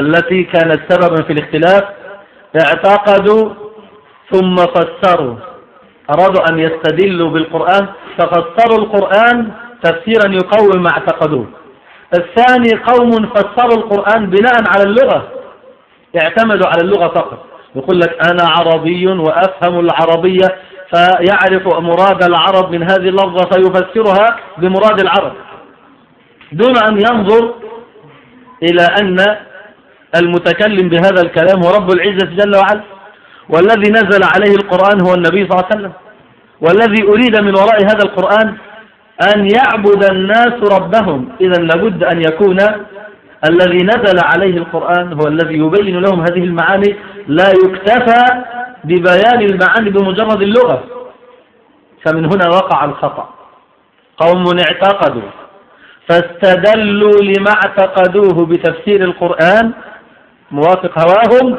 التي كانت سببا في الاختلاف اعتقدوا ثم فسروا. أرادوا أن يستدلوا بالقرآن ففسروا القرآن تفسيرا يقوم ما اعتقدوه. الثاني قوم فسروا القرآن بناء على اللغة. اعتمدوا على اللغة فقط. يقول لك أنا عربي وأفهم العربية فيعرف مراد العرب من هذه اللفظة فيفسرها بمراد العرب. دون أن ينظر إلى أن المتكلم بهذا الكلام هو رب العزة جل وعلا. والذي نزل عليه القرآن هو النبي صلى الله عليه وسلم. والذي أريد من وراء هذا القرآن أن يعبد الناس ربهم. إذا لابد أن يكون الذي نزل عليه القرآن هو الذي يبين لهم هذه المعاني. لا يكتفى ببيان المعاني بمجرد اللغة. فمن هنا وقع الخطأ. قوم اعتقدوا. فاستدلوا لما اعتقدوه بتفسير القرآن. موافق هواهم؟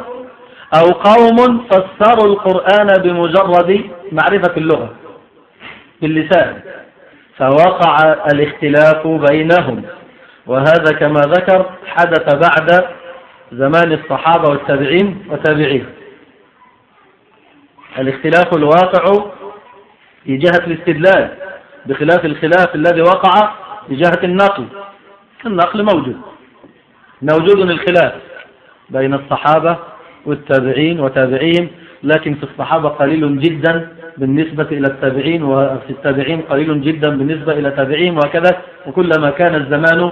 أو قوم فسروا القرآن بمجرد معرفة اللغة. باللسان. فوقع الاختلاف بينهم. وهذا كما ذكر حدث بعد زمان الصحابة والتابعين وتابعين الاختلاف الواقع في جهة الاستدلال بخلاف الخلاف الذي وقع في جهة النقل. النقل موجود موجود الخلاف بين الصحابة والتابعين وتابعين لكن في الصحابة قليل جدا بالنسبة إلى التابعين وفي التابعين قليل جدا بالنسبة إلى تابعين وكذا. وكلما كان الزمان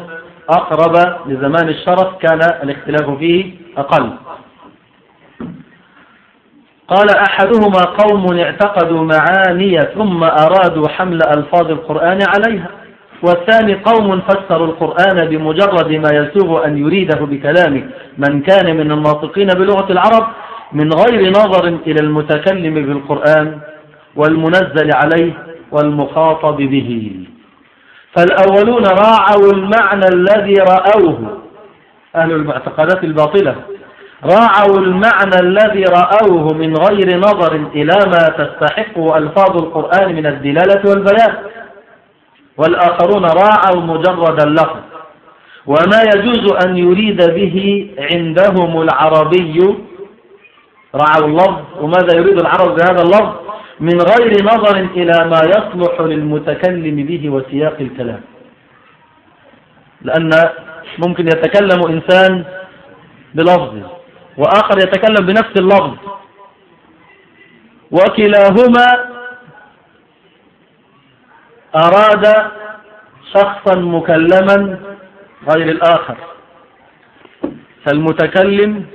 أقرب لزمان الشرف كان الاختلاف فيه أقل. قال أحدهما قوم اعتقدوا معاني ثم أرادوا حمل ألفاظ القرآن عليها. والثاني قوم فسروا القرآن بمجرد ما يسوغ أن يريده بكلامه. من كان من الناطقين بلغة العرب من غير نظر إلى المتكلم بالقرآن والمنزل عليه والمخاطب به. فالأولون راعوا المعنى الذي رأوه. أهل المعتقدات الباطلة. راعوا المعنى الذي رأوه من غير نظر إلى ما تستحقه ألفاظ القرآن من الدلالة والبيان. والآخرون راعوا مجرد اللفظ. وما يجوز أن يريد به عندهم العربي رعوا اللفظ وماذا يريد العرب بهذا اللفظ من غير نظر إلى ما يصلح للمتكلم به وسياق الكلام. لأن ممكن يتكلم إنسان بلفظ وآخر يتكلم بنفس اللفظ وكلاهما أراد شخصا مكلما غير الآخر. فالمتكلم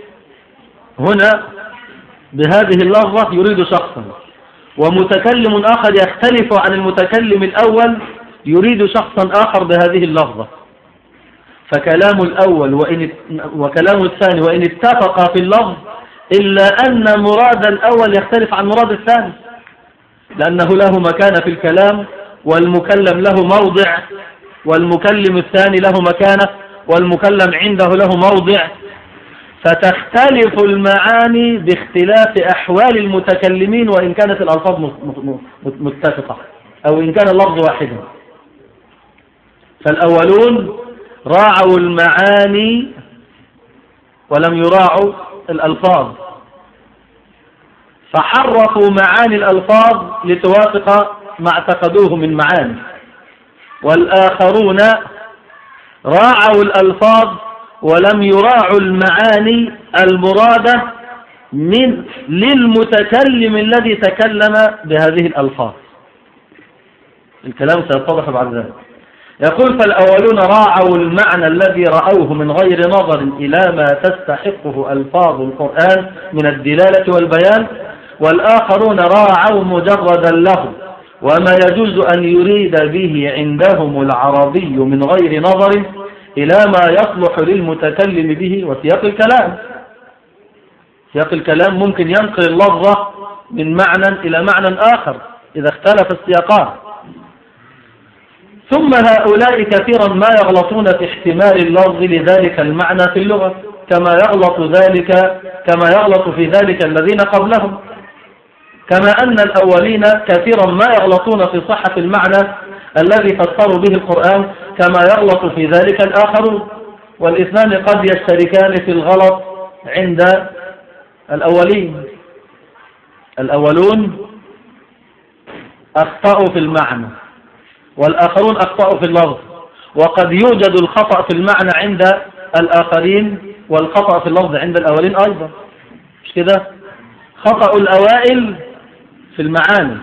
هنا بهذه اللفظة يريد شخصا. ومتكلم آخر يختلف عن المتكلم الأول يريد شخصا آخر بهذه اللفظة فكلام الأول وإن وكلام الثاني وإن اتفقا في اللفظ إلا أن مراد الأول يختلف عن مراد الثاني. لأنه له مكان في الكلام والمكلم له موضع والمكلم الثاني له مكانة والمكلم عنده له موضع. فتختلف المعاني باختلاف أحوال المتكلمين وإن كانت الألفاظ متفقة أو إن كان اللفظ واحدا فالأولون راعوا المعاني ولم يراعوا الألفاظ. فحرفوا معاني الألفاظ لتوافق ما اعتقدوه من معاني. والآخرون راعوا الألفاظ ولم يراعوا المعاني المرادة من للمتكلم الذي تكلم بهذه الألفاظ. الكلام سيتضح بعد ذلك. يقول فالأولون راعوا المعنى الذي رأوه من غير نظر إلى ما تستحقه ألفاظ القرآن من الدلالة والبيان والآخرون راعوا مجرد له وما يجوز أن يريد به عندهم العربي من غير نظر إلى ما يصلح للمتكلم به وسياق الكلام. سياق الكلام ممكن ينقل اللفظة من معنى إلى معنى آخر إذا اختلف السياقات ثم هؤلاء كثيرا ما يغلطون في احتمال اللفظ لذلك المعنى في اللغة كما يغلط ذلك كما يغلط في ذلك الذين قبلهم. كما أن الأولين كثيرا ما يغلطون في صحة المعنى الذي فسروا به القرآن كما يغلط في ذلك الآخرون. والإثنان قد يشتركان في الغلط عند الأولين. الأولون أخطأوا في المعنى والآخرون أخطأوا في اللفظ. وقد يوجد الخطأ في المعنى عند الآخرين والخطأ في اللفظ عند الأولين أيضا. مش كده؟ خطأ الأوائل في المعاني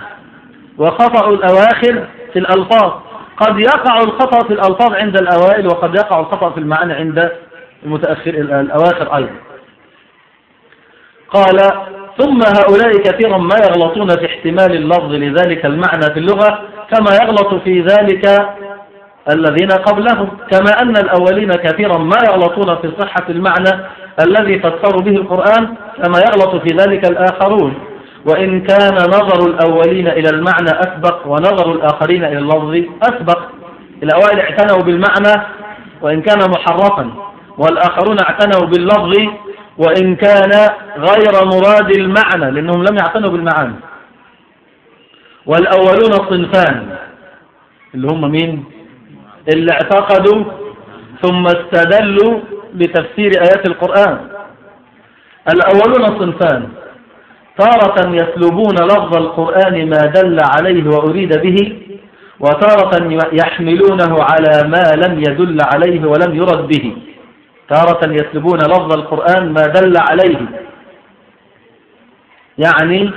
وخطأ الأواخر في الألفاظ. قد يقع الخطأ في الألفاظ عند الأوائل وقد يقع الخطأ في المعاني عند المتأخر الأواخر أيضا. قال ثم هؤلاء كثيرا ما يغلطون في احتمال اللفظ لذلك المعنى في اللغة كما يغلط في ذلك الذين قبلهم. كما أن الأولين كثيرا ما يغلطون في صحة المعنى الذي فسروا به القرآن كما يغلط في ذلك الآخرون. وإن كان نظر الأولين إلى المعنى أسبق ونظر الآخرين إلى اللفظ أسبق. الأوائل اعتنوا بالمعنى وإن كان محرفا والآخرون اعتنوا باللفظ وإن كان غير مراد المعنى لأنهم لم يعتنوا بالمعاني. والأولون صنفان اللي هم مين؟ اللي اعتقدوا ثم استدلوا بتفسير آيات القرآن. الأولون صنفان. تارة يسلبون لفظ القرآن ما دل عليه وأريد به وتارة يحملونه على ما لم يدل عليه ولم يرد به. تارة يسلبون لفظ القرآن ما دل عليه. يعني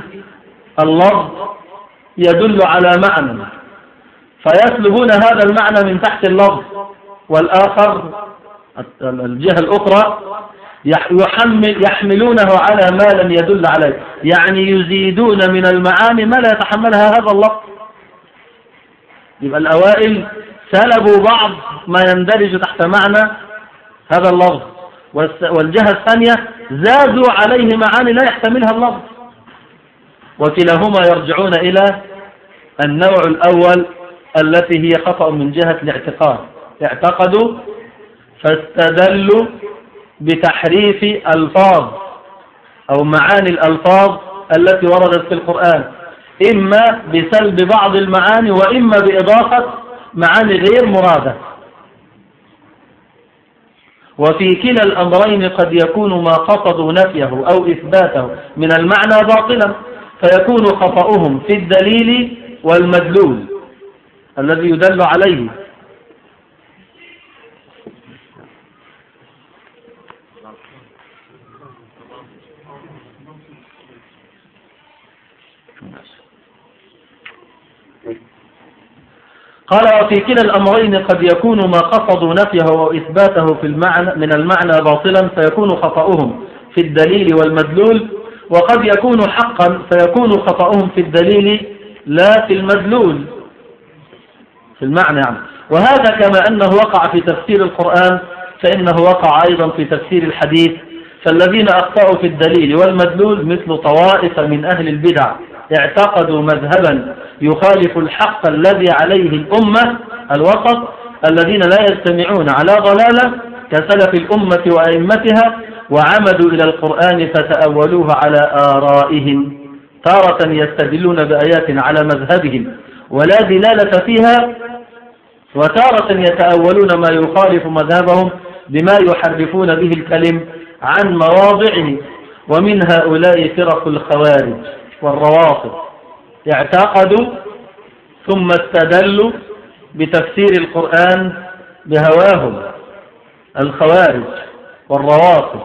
اللفظ يدل على معنى. فيسلبون هذا المعنى من تحت اللفظ والآخر الجهة الأخرى يحمل يحملونه على ما لم يدل عليه. يعني يزيدون من المعاني ما لا يتحملها هذا اللفظ يبقى الأوائل سلبوا بعض ما يندرج تحت معنى هذا اللفظ. والجهة الثانية زادوا عليه معاني لا يحتملها اللفظ. وكلاهما يرجعون إلى النوع الأول التي هي خطأ من جهة الاعتقاد. اعتقدوا فاستدلوا بتحريف ألفاظ أو معاني الألفاظ التي وردت في القرآن. إما بسلب بعض المعاني وإما بإضافة معاني غير مرادة. وفي كلا الأمرين قد يكون ما قصدوا نفيه أو إثباته من المعنى باطلا فيكون خطأهم في الدليل والمدلول الذي يدل عليه. قال وفي كلا الأمرين قد يكون ما قصدوا نفيه أو إثباته في المعنى من المعنى باطلا فيكون خطأهم في الدليل والمدلول. وقد يكون حقا فيكون خطأهم في الدليل لا في المدلول. في المعنى يعني. وهذا كما أنه وقع في تفسير القرآن فإنه وقع أيضا في تفسير الحديث. فالذين أخطأوا في الدليل والمدلول مثل طوائف من أهل البدع اعتقدوا مذهبا. يخالف الحق الذي عليه الأمة الوسط الذين لا يجتمعون على ضلالة كسلف الأمة وأئمتها وعمدوا إلى القرآن فتأولوه على آرائهم تارة يستدلون بآيات على مذهبهم ولا دلالة فيها وتارة يتأولون ما يخالف مذهبهم بما يحرفون به الكلم عن مواضعه ومن هؤلاء فرق الخوارج والروافض. اعتقدوا ثم استدلوا بتفسير القرآن بهواهم الخوارج والروافض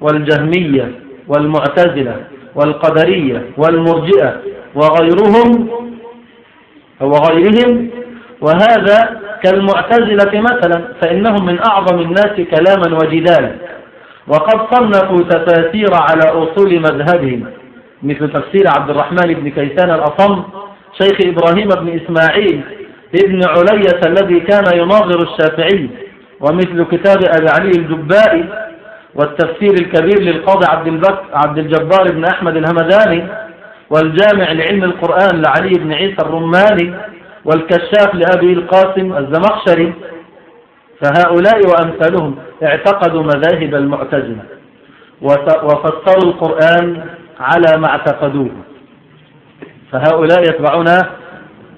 والجهمية والمعتزلة والقدرية والمرجئة وغيرهم وغيرهم وهذا كالمعتزلة مثلا فإنهم من أعظم الناس كلاما وجدالا وقد صنفوا تفاسير على أصول مذهبهم. مثل تفسير عبد الرحمن بن كيسان الأصم شيخ إبراهيم بن إسماعيل ابن علية الذي كان يناظر الشافعي ومثل كتاب أبي علي الجبائي والتفسير الكبير للقاضي عبد, البك عبد الجبار بن أحمد الهمداني والجامع لعلم القرآن لعلي بن عيسى الرماني والكشاف لأبي القاسم الزمخشري. فهؤلاء وأمثالهم اعتقدوا مذاهب المعتزلة وفسروا القرآن على ما اعتقدوه. فهؤلاء يتبعون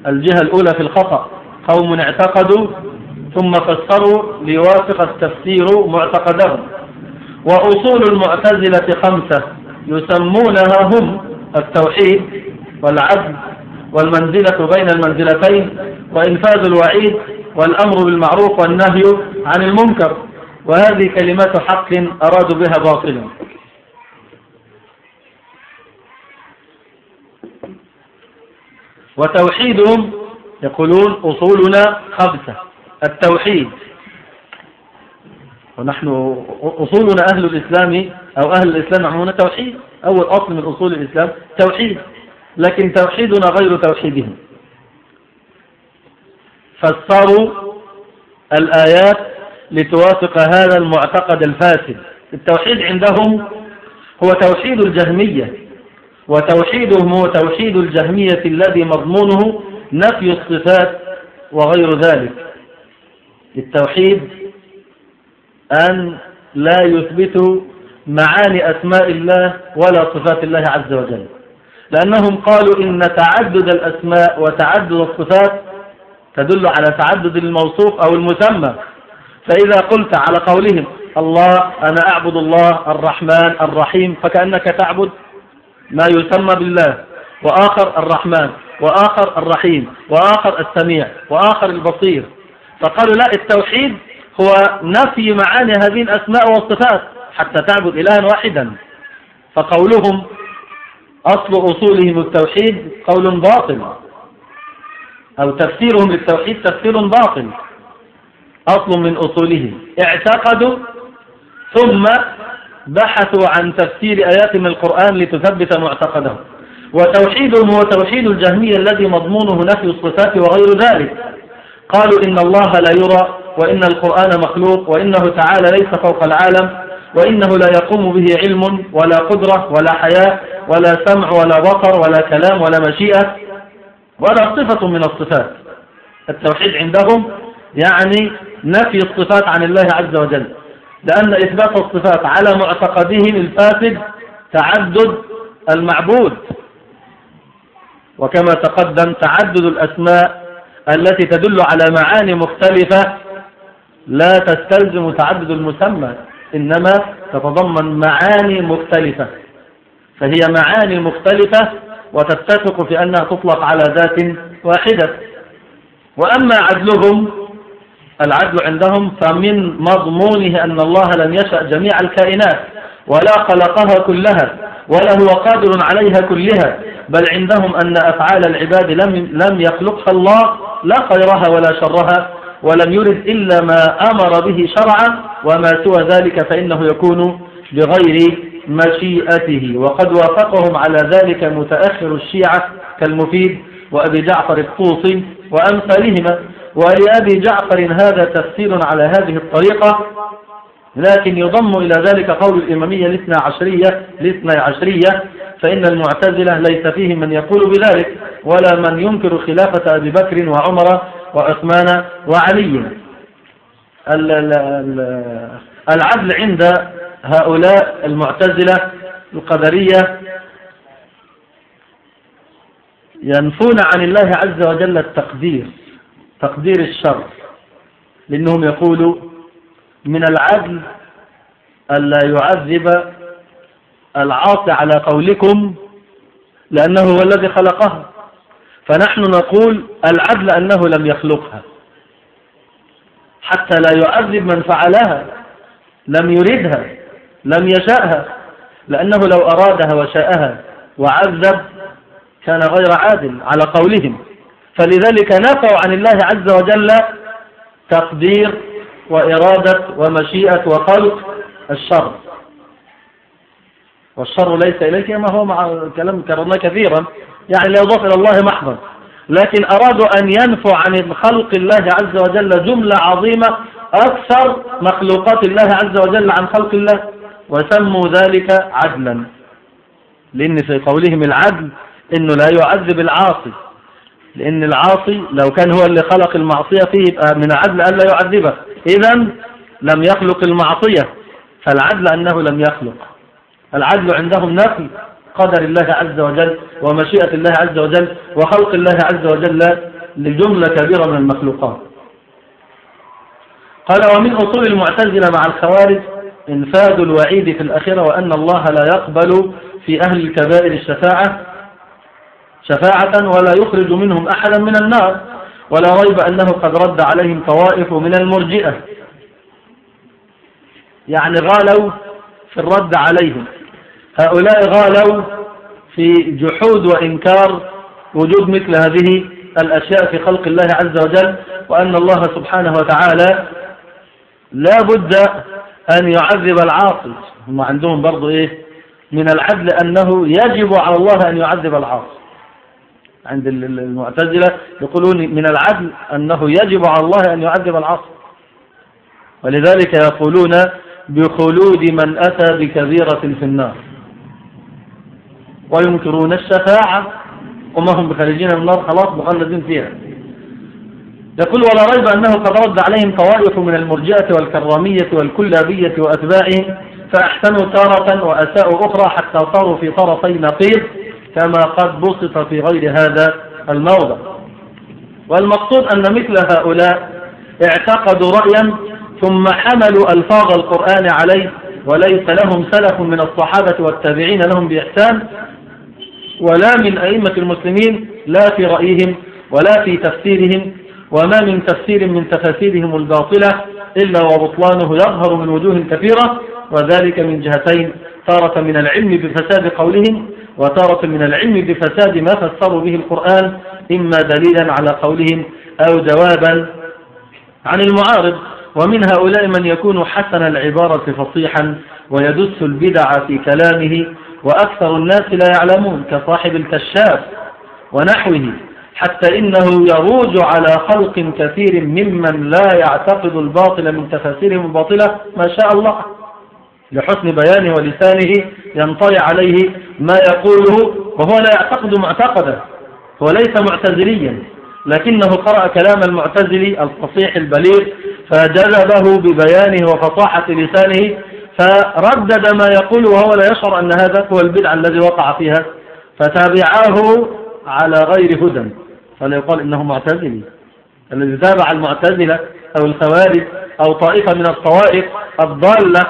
الجهة الأولى في الخطأ. قوم اعتقدوا ثم فسروا ليوافق التفسير معتقدهم. وأصول المعتزلة خمسة يسمونها هم التوحيد والعدل والمنزلة بين المنزلتين وإنفاذ الوعيد والأمر بالمعروف والنهي عن المنكر. وهذه كلمات حق أرادوا بها باطلا. وتوحيدهم يقولون أصولنا خمسة. التوحيد. ونحن أصولنا أهل الإسلام أو أهل الإسلام عمونا توحيد. أول أصل من أصول الإسلام توحيد. لكن توحيدنا غير توحيدهم. فسروا الآيات لتوافق هذا المعتقد الفاسد. التوحيد عندهم هو توحيد الجهمية. وتوحيدهم هو توحيد الجهمية الذي مضمونه نفي الصفات وغير ذلك. التوحيد أن لا يثبتوا معاني أسماء الله ولا صفات الله عز وجل. لأنهم قالوا إن تعدد الأسماء وتعدد الصفات تدل على تعدد الموصوف أو المسمى. فإذا قلت على قولهم الله أنا أعبد الله الرحمن الرحيم فكأنك تعبد ما يسمى بالله. وآخر الرحمن وآخر الرحيم وآخر السميع وآخر البصير. فقالوا لا التوحيد هو نفي معاني هذه الأسماء والصفات حتى تعبد إلها واحدا. فقولهم أصل أصولهم التوحيد قول باطل. أو تفسيرهم للتوحيد تفسير باطل. أصل من أصولهم. اعتقدوا ثم بحثوا عن تفسير آيات من القرآن لتثبت معتقدهم. وتوحيدهم هو توحيد الجهمية الذي مضمونه نفي الصفات وغير ذلك. قالوا إن الله لا يرى وإن القرآن مخلوق وإنه تعالى ليس فوق العالم وإنه لا يقوم به علم ولا قدرة ولا حياة ولا سمع ولا بصر ولا كلام ولا مشيئة ولا صفة من الصفات. التوحيد عندهم يعني نفي الصفات عن الله عز وجل. لأن إثبات الصفات على معتقدهم الفاسد تعدد المعبود. وكما تقدم تعدد الأسماء التي تدل على معاني مختلفة لا تستلزم تعدد المسمى إنما تتضمن معاني مختلفة. فهي معاني مختلفة وتتفق في أنها تطلق على ذات واحدة. وأما عدلهم العدل عندهم فمن مضمونه أن الله لم يشأ جميع الكائنات ولا خلقها كلها ولا هو قادر عليها كلها بل عندهم أن أفعال العباد لم, لم يخلقها الله لا خيرها ولا شرها ولم يرد إلا ما أمر به شرعا وما سوى ذلك فإنه يكون بغير مشيئته. وقد وافقهم على ذلك متأخر الشيعة كالمفيد وأبي جعفر الطوسي وأمثالهما. ولأبي جعفر هذا تفسير على هذه الطريقة لكن يضم إلى ذلك قول الإمامية الاثنى عشرية الاثنى عشرية فإن المعتزلة ليس فيه من يقول بذلك ولا من ينكر خلافة أبي بكر وعمر وعثمان وعلي. العدل عند هؤلاء المعتزلة القدرية ينفون عن الله عز وجل التقدير. تقدير الشر لأنهم يقولوا من العدل ألا يعذب العاصي على قولكم لأنه هو الذي خلقها. فنحن نقول العدل أنه لم يخلقها. حتى لا يعذب من فعلها لم يردها لم يشاءها لأنه لو أرادها وشاءها وعذب كان غير عادل على قولهم. فلذلك نفوا عن الله عز وجل تقدير وإرادة ومشيئة وخلق الشر. والشر ليس إليك ما هو مع كلام كررناه كثيرا. يعني لا يضاف إلى الله محضا. لكن أرادوا أن ينفوا عن خلق الله عز وجل جملة عظيمة أكثر مخلوقات الله عز وجل عن خلق الله. وسموا ذلك عدلا. لأن في قولهم العدل إنه لا يعذب العاصي. لأن العاصي لو كان هو اللي خلق المعصية فيه يبقى من عدل ألا يعذبه. إذا لم يخلق المعصية فالعدل أنه لم يخلق. العدل عندهم نفي قدر الله عز وجل ومشيئة الله عز وجل وخلق الله عز وجل لجملة كبيرة من المخلوقات. قال ومن أصول المعتزلة مع الخوارج انفاذ الوعيد في الأخيرة وأن الله لا يقبل في أهل الكبائر الشفاعة شفاعة ولا يخرج منهم أحدا من النار ولا ريب أنه قد رد عليهم طوائف من المرجئة. يعني غالوا في الرد عليهم. هؤلاء غالوا في جحود وإنكار وجود مثل هذه الأشياء في خلق الله عز وجل وأن الله سبحانه وتعالى لا بد أن يعذب العاصي هم عندهم برضو إيه؟ من العدل أنه يجب على الله أن يعذب العاصي عند المعتزلة يقولون من العدل أنه يجب على الله أن يعذب العاصي ولذلك يقولون بخلود من أتى بكبيرة في النار. وينكرون الشفاعة وما هم بخارجين من النار خلاص مخلدين فيها. يقول ولا ريب أنه قد رد عليهم طوائف من المرجئة والكرامية والكلابية وأتباعهم فأحسنوا تارة وأساءوا أخرى حتى صاروا في طرفي نقيض. كما قد بسط في غير هذا الموضع. والمقصود أن مثل هؤلاء اعتقدوا رأيا ثم حملوا ألفاظ القرآن عليه وليس لهم سلف من الصحابة والتابعين لهم بإحسان ولا من أئمة المسلمين لا في رأيهم ولا في تفسيرهم وما من تفسير من تفاسيرهم الباطلة إلا وبطلانه يظهر من وجوه كثيرة وذلك من جهتين تارة من العلم بفساد قولهم وتارة من العلم بفساد ما فسروا به القرآن إما دليلا على قولهم أو جوابا عن المعارض. ومن هؤلاء من يكون حسن العبارة فصيحا ويدس البدع في كلامه وأكثر الناس لا يعلمون كصاحب الكشاف ونحوه حتى إنه يروج على خلق كثير ممن لا يعتقد الباطل من تفاسيرهم الباطلة. ما شاء الله. لحسن بيانه ولسانه ينطلع عليه ما يقوله وهو لا يعتقد معتقدا هو ليس معتزليا لكنه قرأ كلام المعتزلي الفصيح البليغ فجذبه ببيانه وفصاحة لسانه فردد ما يقول وهو لا يشعر أن هذا هو البدع الذي وقع فيها فتابعه على غير هدى فلا يقال إنه معتزلي. الذي تابع المعتزلة أو الخوارج أو طائفة من الطوائف الضالة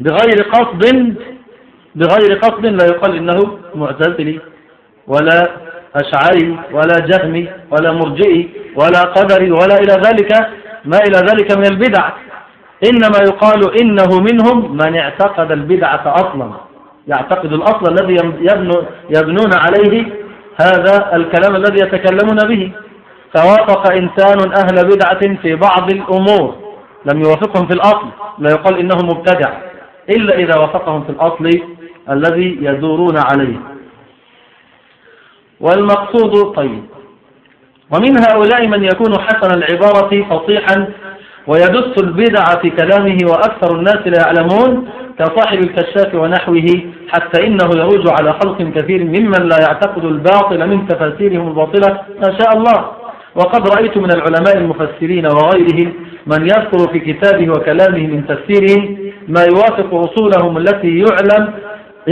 بغير قصد بغير قصد لا يقال إنه معتزلي ولا أشعري ولا جهمي ولا مرجئي ولا قدري ولا إلى ذلك ما إلى ذلك من البدع. إنما يقال إنه منهم من اعتقد البدعة أصلا. يعتقد الأصل الذي يبنون عليه هذا الكلام الذي يتكلمون به. فوافق إنسان أهل بدعة في بعض الأمور. لم يوافقهم في الأصل. لا يقال إنه مبتدع. إلا إذا وافقهم في الأصل الذي يدورون عليه. والمقصود طيب. ومن هؤلاء من يكون حسن العبارة فصيحا ويدس البدع في كلامه وأكثر الناس لا يعلمون كصاحب الكشاف ونحوه حتى إنه يروج على خلق كثير ممن لا يعتقد الباطل من تفاسيرهم الباطلة ما شاء الله. وقد رأيت من العلماء المفسرين وغيرهم من يذكر في كتابه وكلامه من تفسيرهم ما يوافق أصولهم التي يعلم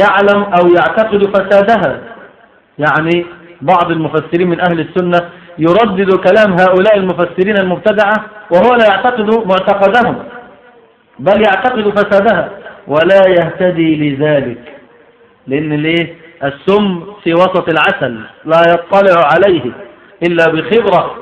يعلم أو يعتقد فسادها. يعني بعض المفسرين من أهل السنة يردد كلام هؤلاء المفسرين المبتدعة وهو لا يعتقد معتقدهم بل يعتقد فسادها. ولا يهتدي لذلك لأن ليه؟ السم في وسط العسل لا يطلع عليه إلا بخبرة.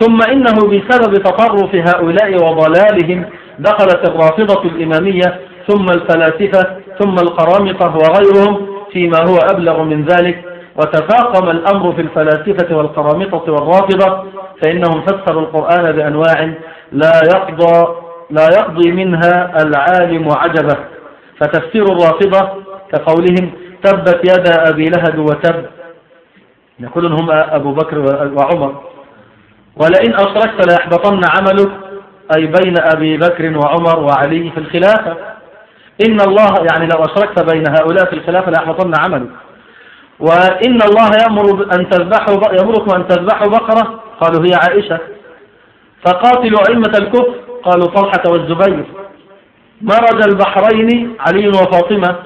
ثم إنه بسبب تطرف هؤلاء وضلالهم دخلت الرافضة الإمامية ثم الفلاسفة ثم القرامطة وغيرهم فيما هو أبلغ من ذلك. وتفاقم الأمر في الفلاسفة والقرامطة والرافضة فإنهم فسروا القرآن بأنواع لا يقضى لا يقضي منها العالم عجبه. فتفسير الرافضة كقولهم تبت يد أبي لهب وتب. يقولون هم أبو بكر وعمر. ولئن أشركت ليحبطن عملك. أي بين أبي بكر وعمر وعلي في الخلافة. إن الله يعني لو أشركت بين هؤلاء في الخلافة ليحبطن عملك. وإن الله يأمر أن تذبحوا يأمركم أن تذبحوا بقرة قالوا هي عائشة. فقاتلوا أئمة الكفر قالوا طلحة والزبير. مرج البحرين علي وفاطمة.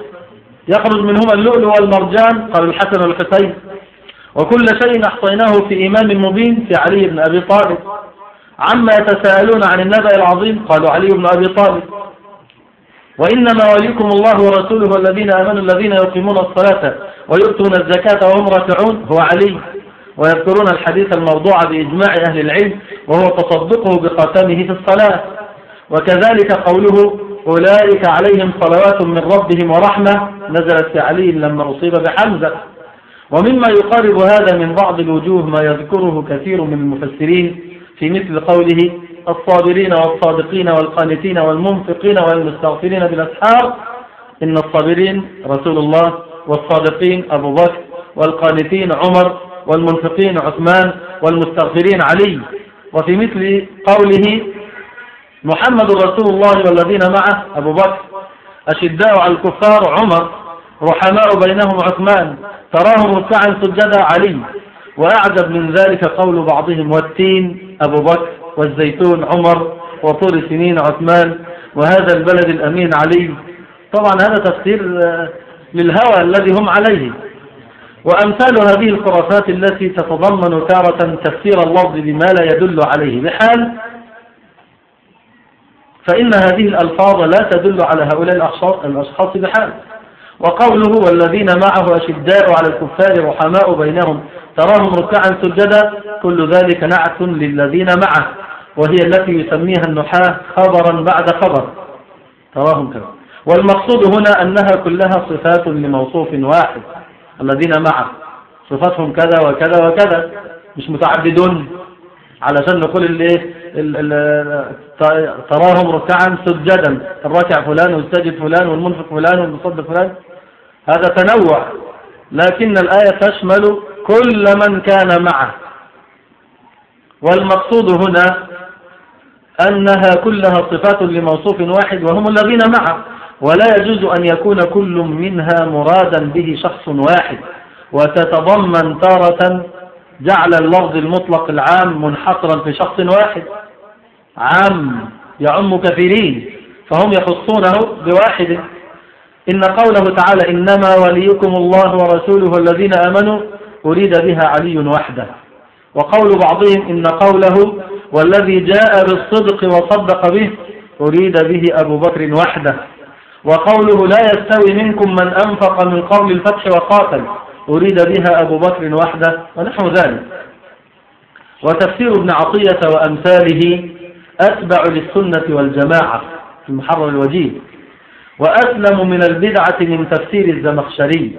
يخرج منهما اللؤلؤ والمرجان قال الحسن والحسين. وكل شيء أحصيناه في إمام مبين في علي بن أبي طالب. عما يتساءلون عن النبأ العظيم قالوا علي بن أبي طالب. وإنما وليكم الله ورسوله والذين آمنوا الذين يقيمون الصلاة ويؤتون الزكاة وهم راكعون هو علي. ويذكرون الحديث الموضوع بإجماع أهل العلم وهو تصدقه بقاتمه في الصلاة. وكذلك قوله أولئك عليهم صلوات من ربهم ورحمة نزلت في علي لما أصيب بحمزة. ومما يقارب هذا من بعض الوجوه ما يذكره كثير من المفسرين في مثل قوله الصابرين والصادقين والقانتين والمنفقين والمستغفرين بالأسحار إن الصابرين رسول الله والصادقين أبو بكر والقانتين عمر والمنفقين عثمان والمستغفرين علي. وفي مثل قوله محمد رسول الله والذين معه أبو بكر أشداء على الكفار عمر رحماء بينهم عثمان تراهم ركعا سجدا علي. وأعجب من ذلك قول بعضهم والتين أبو بكر والزيتون عمر وطور سنين عثمان وهذا البلد الأمين علي. طبعا هذا تفسير آه، للهوى الذي هم عليه. وأمثال هذه الخرافات التي تتضمن تارة تفسير اللفظ بما لا يدل عليه بحال فإن هذه الألفاظ لا تدل على هؤلاء الأشخاص بحال. وقوله والذين معه أشداء على الكفار رحماء بينهم تراهم ركعا سجدا كل ذلك نعت للذين معه وهي التي يسميها النحاة خبرا بعد خبر. تراهم كذا. والمقصود هنا أنها كلها صفات لموصوف واحد الذين معه. صفاتهم كذا وكذا وكذا مش متعددون. علشان نقول الايه تراهم ركعا سجدا الركع فلان والسجد فلان والمنفق فلان والمصدق فلان. هذا تنوع لكن الآية تشمل كل من كان معه. والمقصود هنا أنها كلها صفات لموصوف واحد وهم الذين معه. ولا يجوز أن يكون كل منها مرادا به شخص واحد. وتتضمن تارة جعل اللفظ المطلق العام منحصرا في شخص واحد. عام يعم كثيرين فهم يخصونه بواحد. إن قوله تعالى إنما وليكم الله ورسوله الذين آمنوا أريد بها علي وحده. وقول بعضهم إن قوله والذي جاء بالصدق وصدق به أريد به أبو بكر وحده. وقوله لا يستوي منكم من أنفق من قبل الفتح وقاتل أريد بها أبو بكر وحده ونحو ذلك. وتفسير ابن عطية وأمثاله أتبع للسنة والجماعة في المحرر الوجيه. وأسلم من البدعة من تفسير الزمخشري.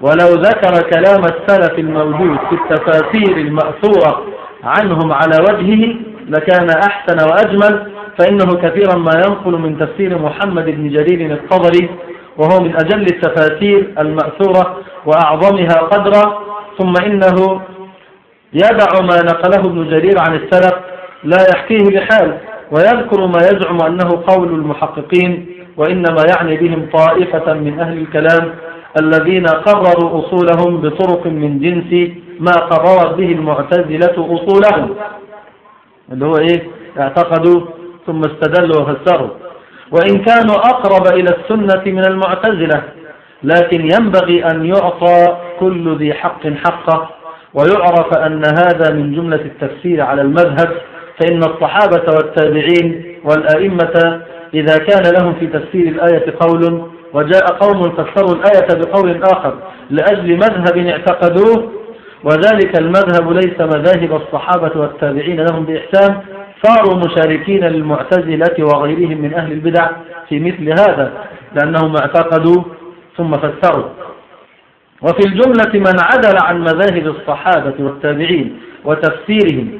ولو ذكر كلام السلف الموجود في التفاسير المأثورة عنهم على وجهه لكان أحسن وأجمل فإنه كثيرا ما ينقل من تفسير محمد بن جرير الطبري وهو من أجل التفاسير المأثورة وأعظمها قدرا ثم إنه يدع ما نقله ابن جرير عن السلف لا يحكيه بحال ويذكر ما يزعم أنه قول المحققين وإنما يعني بهم طائفة من أهل الكلام الذين قرروا أصولهم بطرق من جنس ما قررت به المعتزلة أصولهم. اللي هو إيه؟ اعتقدوا ثم استدلوا وفسروا. وإن كانوا أقرب إلى السنة من المعتزلة لكن ينبغي أن يعطى كل ذي حق حقه ويعرف أن هذا من جملة التفسير على المذهب فإن الصحابة والتابعين والآئمة إذا كان لهم في تفسير الآية قول وجاء قوم فسروا الآية بقول آخر لأجل مذهب اعتقدوه وذلك المذهب ليس مذاهب الصحابة والتابعين لهم بإحسان صاروا مشاركين للمعتزلة وغيرهم من أهل البدع في مثل هذا لأنهم اعتقدوا ثم فسروا. وفي الجملة من عدل عن مذاهب الصحابة والتابعين وتفسيرهم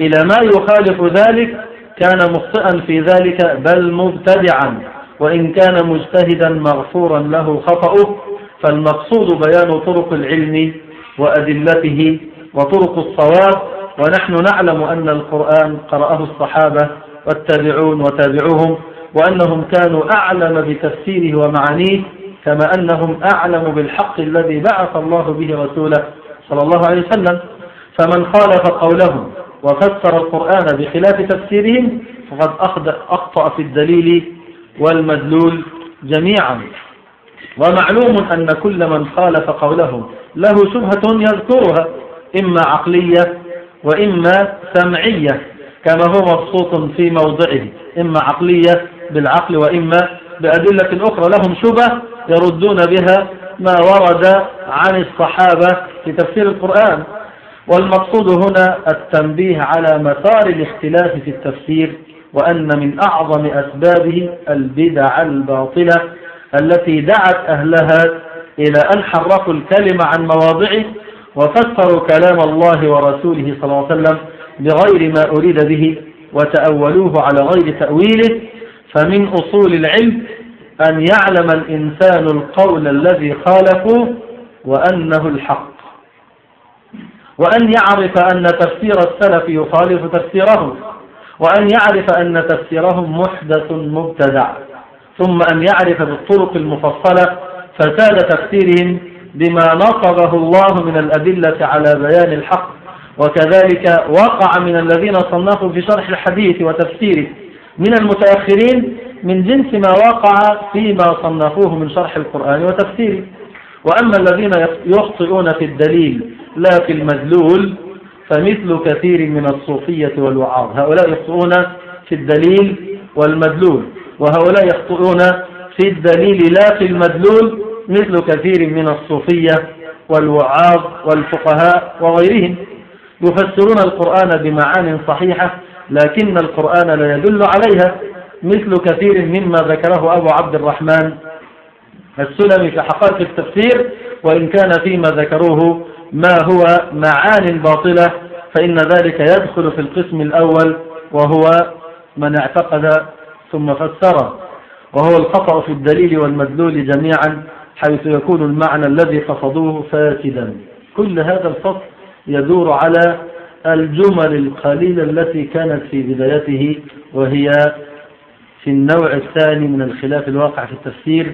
إلى ما يخالف ذلك كان مخطئا في ذلك بل مبتدعا. وإن كان مجتهدا مغفورا له خطأه. فالمقصود بيان طرق العلم وأدلته وطرق الصواب. ونحن نعلم أن القرآن قرأه الصحابة والتابعون وتابعوهم وأنهم كانوا أعلم بتفسيره ومعانيه كما أنهم أعلم بالحق الذي بعث الله به رسوله صلى الله عليه وسلم. فمن خالف قولهم وفسر القرآن بخلاف تفسيرهم فقد أخطأ في الدليل والمدلول جميعا. ومعلوم أن كل من خالف قولهم له شبهة يذكرها إما عقلية وإما سمعية كما هو مبسوط في موضعه. إما عقلية بالعقل وإما بأدلة أخرى لهم شبه يردون بها ما ورد عن الصحابة في تفسير القرآن. والمقصود هنا التنبيه على مسار الاختلاف في التفسير وأن من أعظم أسبابه البدع الباطلة التي دعت أهلها إلى أن حرفوا الكلمة عن مواضعه وفسروا كلام الله ورسوله صلى الله عليه وسلم بغير ما أريد به وتأولوه على غير تأويله فمن أصول العلم أن يعلم الإنسان القول الذي خالفه وأنه الحق. وأن يعرف أن تفسير السلف يخالف تفسيره وأن يعرف أن تفسيرهم محدث مبتدع. ثم أن يعرف بالطرق المفصلة فساد تفسيرهم بما نصبه الله من الأدلة على بيان الحق. وكذلك وقع من الذين صنفوا في شرح الحديث وتفسيره من المتأخرين من جنس ما وقع فيما صنفوه من شرح القرآن وتفسيره. وأما الذين يخطئون في الدليل لا في المدلول فمثل كثير من الصوفية والوعاظ. هؤلاء يخطئون في الدليل والمدلول وهؤلاء يخطئون في الدليل لا في المدلول مثل كثير من الصوفية والوعاظ والفقهاء وغيرهم. يفسرون القرآن بمعان صحيحة لكن القرآن لا يدل عليها مثل كثير مما ذكره أبو عبد الرحمن السلمي في حقائق التفسير وإن كان فيما ذكروه ما هو معان باطلة فإن ذلك يدخل في القسم الأول وهو من اعتقد ثم فسره. وهو الخطأ في الدليل والمدلول جميعا حيث يكون المعنى الذي قصدوه فاسدا. كل هذا الفصل يدور على الجمل القليلة التي كانت في بدايته وهي في النوع الثاني من الخلاف الواقع في التفسير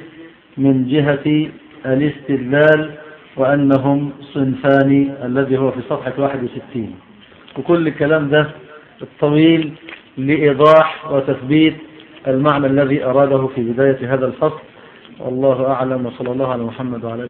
من جهة الاستدلال وأنهم صنفان الذي هو في صفحة 61 وكل الكلام ده الطويل لإيضاح وتثبيت المعنى الذي أراده في بداية هذا الفصل. والله أعلم وصلى الله على محمد وعلى